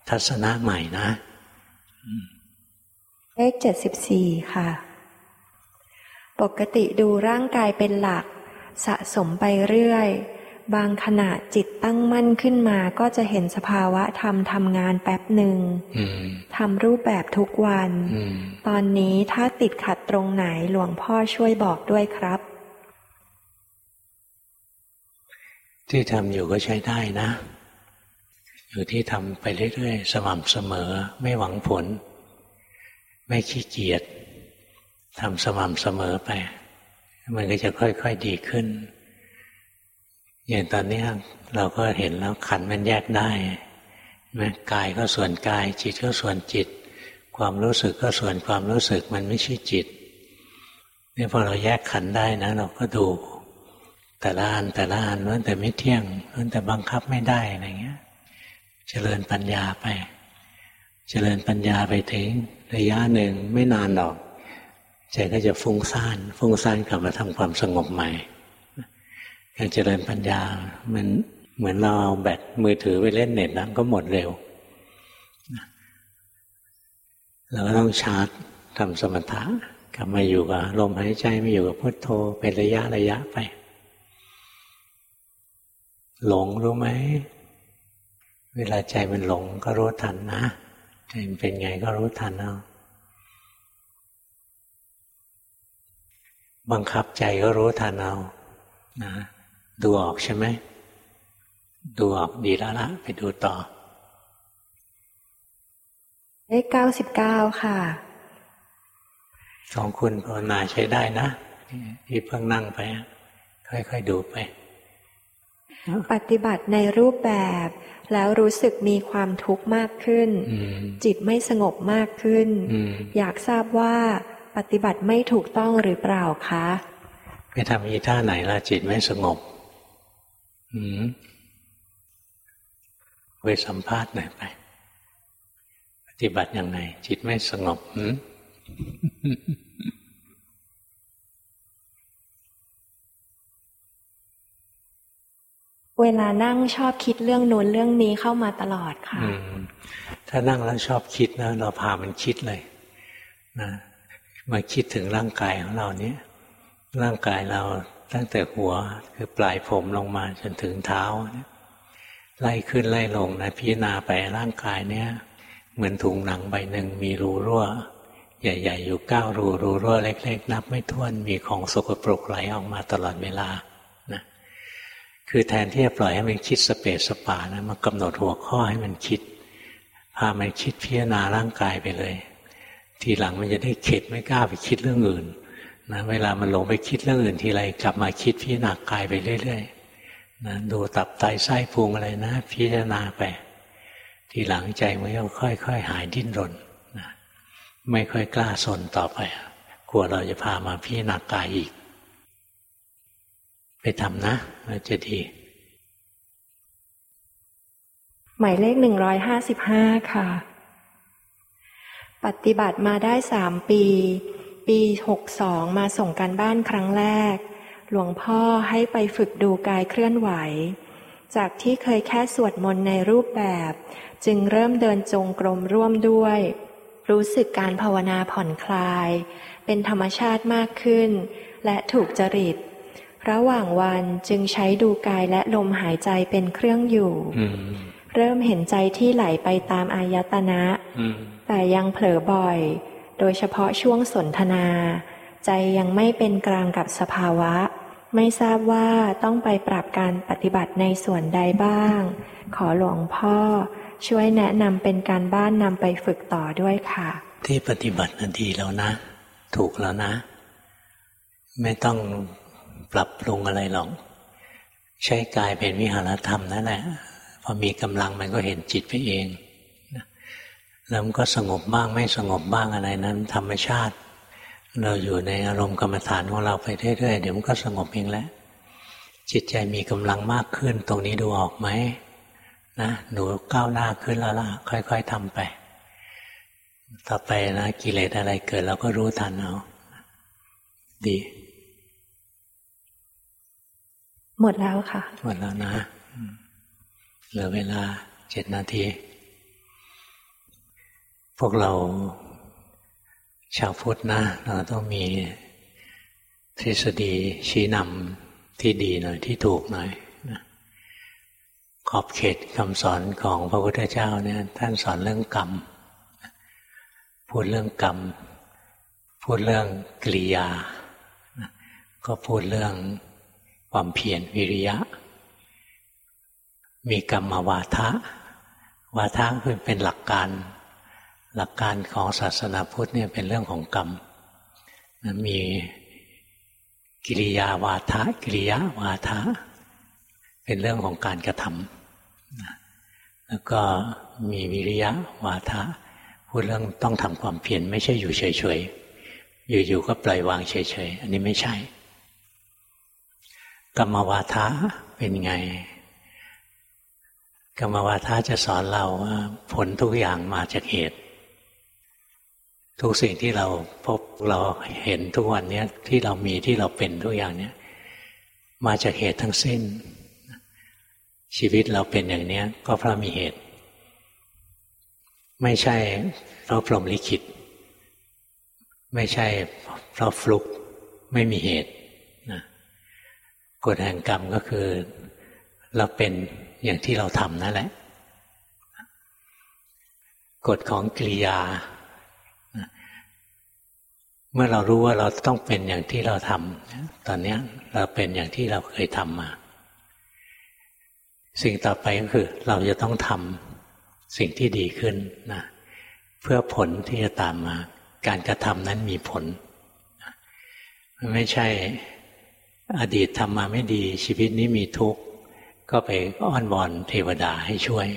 ทัศนะใหม่นะเลขเจ็ดสิบสี่ค่ะ ปกติดูร่างกายเป็นหลัก สะสมไปเรื่อย บางขณะจิตตั้งมั่นขึ้นมาก็จะเห็นสภาวะธรรมทำงานแป๊บหนึ่งทำรูปแบบทุกวัน ตอนนี้ถ้าติดขัดตรงไหนหลวงพ่อช่วยบอกด้วยครับ ที่ทำอยู่ก็ใช้ได้นะ อยู่ที่ทำไปเรื่อยๆ สม่ำเสมอ ไม่หวังผล ไม่ขี้เกียจทำสม่ำเสมอไป มันก็จะค่อยๆดีขึ้น อย่างตอนนี้เราก็เห็นแล้วขันมันแยกได้ไหมกายก็ส่วนกาย จิตก็ส่วนจิต ความรู้สึกก็ส่วนความรู้สึกมันไม่ใช่จิตนี่พอเราแยกขันได้นะ เราก็ดู แต่ละอันแต่ละอันนั้นแต่ไม่เที่ยงนั้นแต่บังคับไม่ได้อะไรเงี้ย เจริญปัญญาไป เจริญปัญญาไปถึงระยะหนึ่งไม่นานหรอกใจก็จะฟุ้งซ่าน ฟุ้งซ่านกลับมาทำความสงบใหม่ การเจริญปัญญา มันเหมือนเราเอาแบตมือถือไปเล่นเน็ตนะก็หมดเร็วเราก็ต้องชาร์จทำสมถะกลับมาอยู่กับลมหายใจไม่อยู่กับพุทโธเป็นระยะระยะไป หลงรู้ไหม เวลาใจมันหลงก็รู้ทันนะใจมันเป็นไงก็รู้ทันเอาบังคับใจก็รู้ทันเอานะ ดูออกใช่ไหม ดูออกดีแล้วละไปดูต่อ เลขเก้าสิบเก้าค่ะสองคุณภาวนาใช้ได้นะที่เพิ่งนั่งไป ค่อยๆดูไป ปฏิบัติในรูปแบบ แล้วรู้สึกมีความทุกข์มากขึ้น จิตไม่สงบมากขึ้น อยากทราบว่าปฏิบัติไม่ถูกต้องหรือเปล่าคะ ไปทำอีท่าไหนล่ะจิตไม่สงบอืม ไปสัมภาษณ์หน่อยไป ปฏิบัติยังไง จิตไม่สงบหืมเวลานั่งชอบคิดเรื่องโน้นเรื่องนี้เข้ามาตลอดค่ะถ้านั่งแล้วชอบคิดนะเราพามันคิดเลยนะมาคิดถึงร่างกายของเราเนี้ยร่างกายเรา ตั้งแต่หัวคือปลายผมลงมาจนถึงเท้าไล่ขึ้นไล่ลงนะพิจารณาไปร่างกายเนี้ยเหมือนถุงหนังใบหนึ่งมีรูรั่ว ใหญ่ ๆ อยู่เก้ารูรูรั่วเล็ก ๆ นับไม่ถ้วนมีของสกปรกไหลออกมาตลอดเวลานะคือแทนที่จะปล่อยให้มันคิดสเปสสปานะมากำหนดหัวข้อให้มันคิดพามันคิดพิจารณาร่างกายไปเลย ทีหลังมันจะได้เข็ดไม่กล้าไปคิดเรื่องอื่น นะเวลามันหลงไปคิดเรื่องอื่นทีไรกลับมาคิดพิจารณากายไปเรื่อยๆนะดูตับไตไส้พุงอะไรนะ พิจารณาไป ทีหลังใจมันก็ค่อย ๆ หายดิ้นรนนะไม่ค่อยกล้าสนต่อไป กลัวเราจะพามาพิจารณากายอีก ไปทำนะแล้วจะดี หมายเลขหนึ่งร้อยห้าสิบห้าค่ะ ปฏิบัติมาได้สามปี ปีหกสองมาส่งการบ้านครั้งแรก หลวงพ่อให้ไปฝึกดูกายเคลื่อนไหว จากที่เคยแค่สวดมนต์ในรูปแบบ จึงเริ่มเดินจงกรมร่วมด้วย รู้สึกการภาวนาผ่อนคลาย เป็นธรรมชาติมากขึ้น และถูกจริต ระหว่างวันจึงใช้ดูกายและลมหายใจเป็นเครื่องอยู่ เริ่มเห็นใจที่ไหลไปตามอายตนะ แต่ยังเผลอบ่อย โดยเฉพาะช่วงสนทนา ใจยังไม่เป็นกลางกับสภาวะ ไม่ทราบว่าต้องไปปรับการปฏิบัติในส่วนใดบ้าง ขอหลวงพ่อ ช่วยแนะนำเป็นการบ้านนำไปฝึกต่อด้วยค่ะ ที่ปฏิบัตินาดีแล้วนะ ถูกแล้วนะ ไม่ต้องปรับปรุงอะไรหรอก ใช้กายเป็นวิหารธรรมนั่นแหละพอมีกำลังมันก็เห็นจิตไปเอง แล้วมันก็สงบบ้างไม่สงบบ้างอะไรนั้น ธรรมชาติ เราอยู่ในอารมณ์กรรมฐานของเราไปเรื่อยๆเดี๋ยวมันก็สงบเองแหละจิตใจมีกำลังมากขึ้น ตรงนี้ดูออกไหมนะหนูก้าวหน้าขึ้นแล้วล่ะ ค่อย ๆทำไป ต่อไปนะกิเลสอะไรเกิดเราก็รู้ทันเอาดี หมดแล้วค่ะ หมดแล้วนะเหลือเวลาเจ็ดนาที พวกเราชาวพุทธนะ เราต้องมีทฤษฎีชี้นำที่ดีหน่อยที่ถูกหน่อยขอบเขตคำสอนของพระพุทธเจ้าเนี่ยท่านสอนเรื่องกรรม พูดเรื่องกรรม พูดเรื่องกิริยา ก็พูดเรื่องความเพียรวิริยะ มีกรรมวาทะ วาทะคือเป็นหลักการ หลักการของศาสนาพุทธเนี่ยเป็นเรื่องของกรรมมีกิริยาวาทะกิริยาวาทะ เป็นเรื่องของการกระทำแล้วก็มีวิริยะวาทะพูดเรื่องต้องทำความเพียรไม่ใช่อยู่เฉยๆอยู่ๆก็ปล่อยวางเฉยๆอันนี้ไม่ใช่ กรรมวาทะเป็นไง กรรมวาทาจะสอนเราว่าผลทุกอย่างมาจากเหตุ ทุกสิ่งที่เราพบเราเห็นทุกวันนี้ที่เรามีที่เราเป็นทุกอย่างเนี้ยมาจากเหตุทั้งสิ้น ชีวิตเราเป็นอย่างนี้ก็เพราะมีเหตุ ไม่ใช่เพราะพรหมลิขิต ไม่ใช่เพราะฟลุกไม่มีเหตุนะกฎแห่งกรรมก็คือ เราเป็นอย่างที่เราทำนั่นแหละกฎของกิริยา เมื่อเรารู้ว่าเราต้องเป็นอย่างที่เราทำตอนนี้เราเป็นอย่างที่เราเคยทำมา สิ่งต่อไปก็คือ เราจะต้องทำสิ่งที่ดีขึ้นนะเพื่อผลที่จะตามมา การกระทำนั้นมีผลไม่ใช่อดีตทำมาไม่ดี ชีวิตนี้มีทุกข์ ก็ไปอ้อนวอนเทวดาให้ช่วย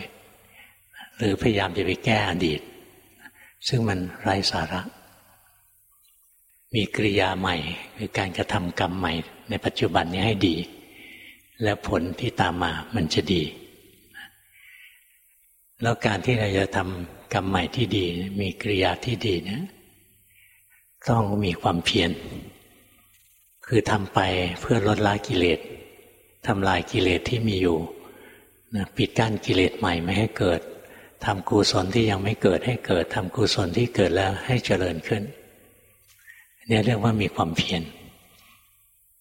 หรือพยายามจะไปแก้อดีต ซึ่งมันไร้สาระ มีกริยาใหม่ คือการกระทำกรรมใหม่ ในปัจจุบันนี้ให้ดี แล้วผลที่ตามมามันจะดี แล้วการที่เราจะทำกรรมใหม่ที่ดี มีกริยาที่ดีเนี่ยต้องมีความเพียรคือทำไปเพื่อลดละกิเลสทำลายกิเลสที่มีอยู่นะปิดกั้นกิเลสใหม่ไม่ให้เกิดทำกุศลที่ยังไม่เกิดให้เกิดทำกุศลที่เกิดแล้วให้เจริญขึ้น นี่ยเรียกว่ามีความเพียร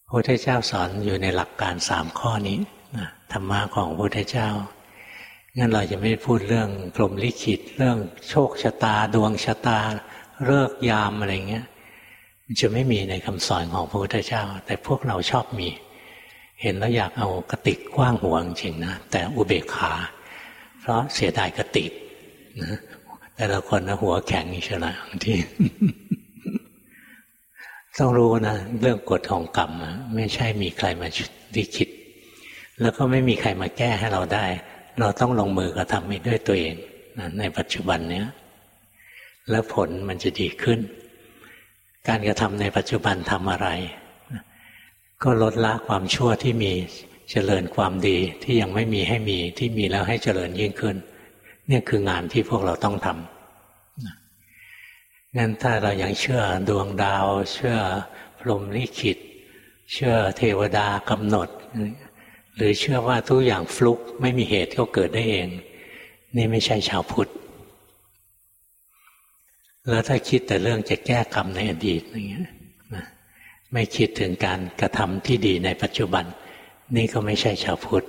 พระพุทธเจ้าสอนอยู่ในหลักการสามข้อนี้ธรรมะของพระพุทธเจ้างั้นเราจะไม่พูดเรื่องกลมลิขิต เรื่องโชคชะตา ดวงชะตาเลิกยามอะไรเงี้ยมันจะไม่มีในคำสอนของพระพุทธเจ้า แต่พวกเราชอบมี เห็นแล้วอยากเอากระติกกว้างหัวจริงนะแต่อุเบกขา เพราะเสียดายกระติกนะแต่ละคนนะหัวแข็งนี่ชนะบางที ต้องรู้นะเรื่องกฎของกรรมไม่ใช่มีใครมาลิขิตแล้วก็ไม่มีใครมาแก้ให้เราได้ เราต้องลงมือกระทำเองด้วยตัวเองในปัจจุบันเนี้ยแล้วผลมันจะดีขึ้น การกระทำในปัจจุบันทำอะไร ก็ลดละความชั่วที่มีเจริญความดีที่ยังไม่มีให้มีที่มีแล้วให้เจริญยิ่งขึ้น เนี่ยคืองานที่พวกเราต้องทำ งั้นถ้าเรายัางเชื่อดวงดาว เชื่อพรหมลิขิต เชื่อเทวดากำหนด หรือเชื่อว่าทุกอย่างฟลุกไม่มีเหตุก็เกิดได้เอง นี่ไม่ใช่ชาวพุทธ แล้วถ้าคิดแต่เรื่องจะแก้กรรมในอดีตอย่างเงี้ยไม่คิดถึงการกระทำที่ดีในปัจจุบัน นี่ก็ไม่ใช่ชาวพุทธ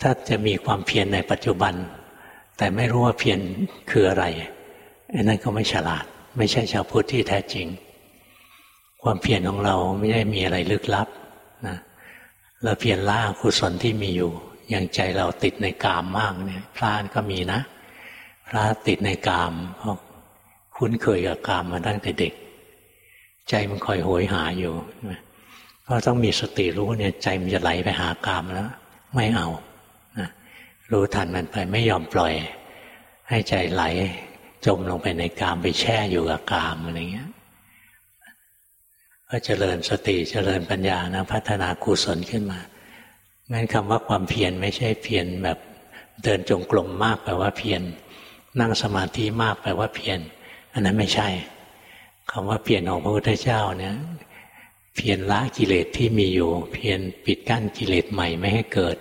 ถ้าจะมีความเพียรในปัจจุบัน แต่ไม่รู้ว่าเพียรคืออะไร นนั้นก็ไม่ฉลาด ไม่ใช่ชาวพุทธที่แท้จริง ความเพียรของเราไม่ได้มีอะไรลึกลับนะเราเพียรละกุศลที่มีอยู่ อย่างใจเราติดในกามมากเนี่ยพลานก็มีนะ พระติดในกามเพราะคุ้นเคยกับกามมาตั้งแต่เด็ก ใจมันคอยโหยหาอยู่ก็ต้องมีสติรู้เนี่ย ใจมันจะไหลไปหากามแล้ว ไม่เอานะรู้ทันมันไปไม่ยอมปล่อย ให้ใจไหล จมลงไปในกามไปแช่อยู่กับกามอะไรเงี้ยก็เจริญสติเจริญปัญญานะพัฒนากุศลขึ้นมางั้นคำว่าความเพียรไม่ใช่เพียรแบบเดินจงกรมมากแปลว่าเพียรนั่งสมาธิมากแปลว่าเพียรอันนั้นไม่ใช่คำว่าเพียรของพระพุทธเจ้าเนี่ยเพียรละกิเลสที่มีอยู่ เพียรปิดกั้นกิเลสใหม่ไม่ให้เกิด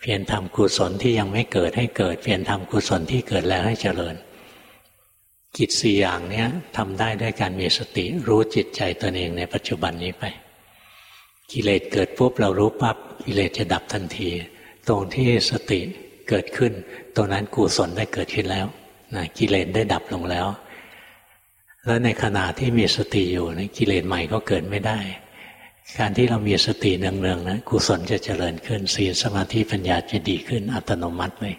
เพียรทำกุศลที่ยังไม่เกิดให้เกิด เพียรทำกุศลที่เกิดแล้วให้เจริญ กิจสี่อย่างเนี้ยทำได้ด้วยการมีสติ รู้จิตใจตนเองในปัจจุบันนี้ไป กิเลสเกิดปุ๊บเรารู้ปั๊บกิเลสจะดับทันที ตรงที่สติเกิดขึ้น ตรงนั้นกุศลได้เกิดขึ้นแล้วนะกิเลสได้ดับลงแล้ว แล้วในขณะที่มีสติอยู่นะกิเลสใหม่ก็เกิดไม่ได้ การที่เรามีสติเนืองๆนะกุศลจะเจริญขึ้นศีลสมาธิปัญญาจะดีขึ้นอัตโนมัติเลย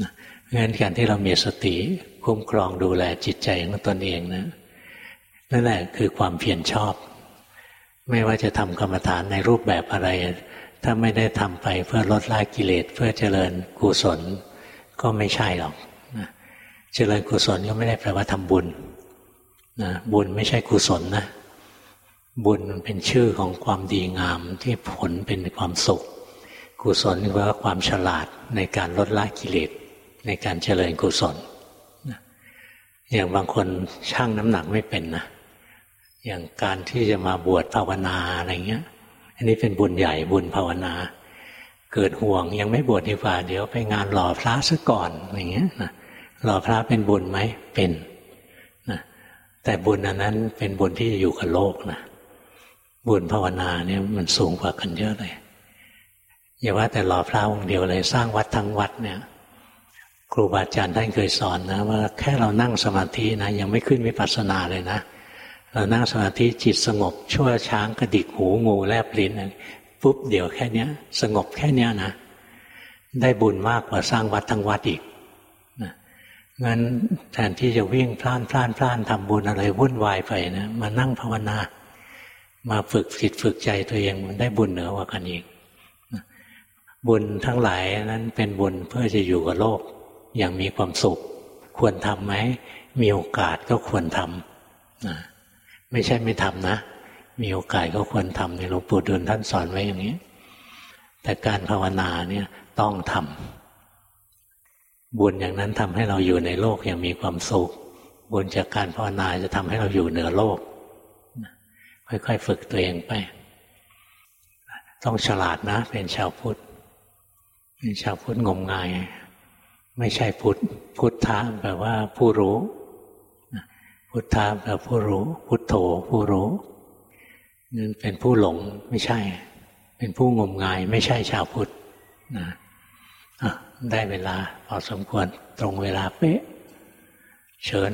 นะงั้นการที่เรามีสติ คุ้มครองดูแลจิตใจของตนเองนะนั่นแหละคือความเพียรชอบ ไม่ว่าจะทำกรรมฐานในรูปแบบอะไร ถ้าไม่ได้ทำไปเพื่อลดละกิเลสเพื่อเจริญกุศล ก็ไม่ใช่หรอกนะเจริญกุศลก็ไม่ได้แปลว่าทำบุญนะบุญไม่ใช่กุศลนะ บุญมันเป็นชื่อของความดีงามที่ผลเป็นความสุข กุศลคือว่าความฉลาดในการลดละกิเลสในการเจริญกุศล อย่างบางคนช่างน้ำหนักไม่เป็นนะอย่างการที่จะมาบวชภาวนาอะไรเงี้ย อันนี้เป็นบุญใหญ่บุญภาวนา เกิดห่วงยังไม่บวชดีกว่าเดี๋ยวไปงานหล่อพระซะก่อนอย่างเงี้ยนะหล่อพระเป็นบุญไหมเป็นนะแต่บุญอันนั้นเป็นบุญที่อยู่กับโลกนะบุญภาวนาเนี่ยมันสูงกว่ากันเยอะเลยอย่าว่าแต่หล่อพระองค์เดียวเลยสร้างวัดทั้งวัดเนี่ย ครูบาอาจารย์ท่านเคยสอนนะว่าแค่เรานั่งสมาธินะยังไม่ขึ้นวิปัสสนาเลยนะเรานั่งสมาธิจิตสงบ ชั่วช้างกระดิกหูงูแลบลิ้นปุ๊บเดี๋ยวแค่เนี้ย สงบแค่เนี้ยนะได้บุญมากกว่าสร้างวัดทั้งวัดอีกนะงั้นแทนที่จะวิ่งพล่านพล่านพล่านทำบุญอะไรวุ่นวายไปนะมานั่งภาวนา มาฝึกจิตฝึกใจตัวเองมันได้บุญเหนือกว่ากันอีกบุญทั้งหลายนั้นเป็นบุญเพื่อจะอยู่กับโลก อย่างมีความสุข ควรทำไหมมีโอกาสก็ควรทำนะไม่ใช่ไม่ทำนะ มีโอกาสก็ควรทำในหลวงปู่ดูลท่านสอนไว้อย่างนี้ แต่การภาวนาเนี่ยต้องทำบุญอย่างนั้นทำให้เราอยู่ในโลกอย่างมีความสุข บุญจากการภาวนาจะทำให้เราอยู่เหนือโลก ค่อยๆฝึกตัวเองไป ต้องฉลาดนะ เป็นชาวพุทธเป็นชาวพุทธงมงาย ไม่ใช่พุทธพุทธะแปลว่าผู้รู้ พุทธะแปลผู้รู้ พุทโธผู้รู้นั่นเป็นผู้หลงไม่ใช่ เป็นผู้งมงาย ไม่ใช่ชาวพุทธนะได้เวลาพอสมควรตรงเวลาเป๊ะ เชิญ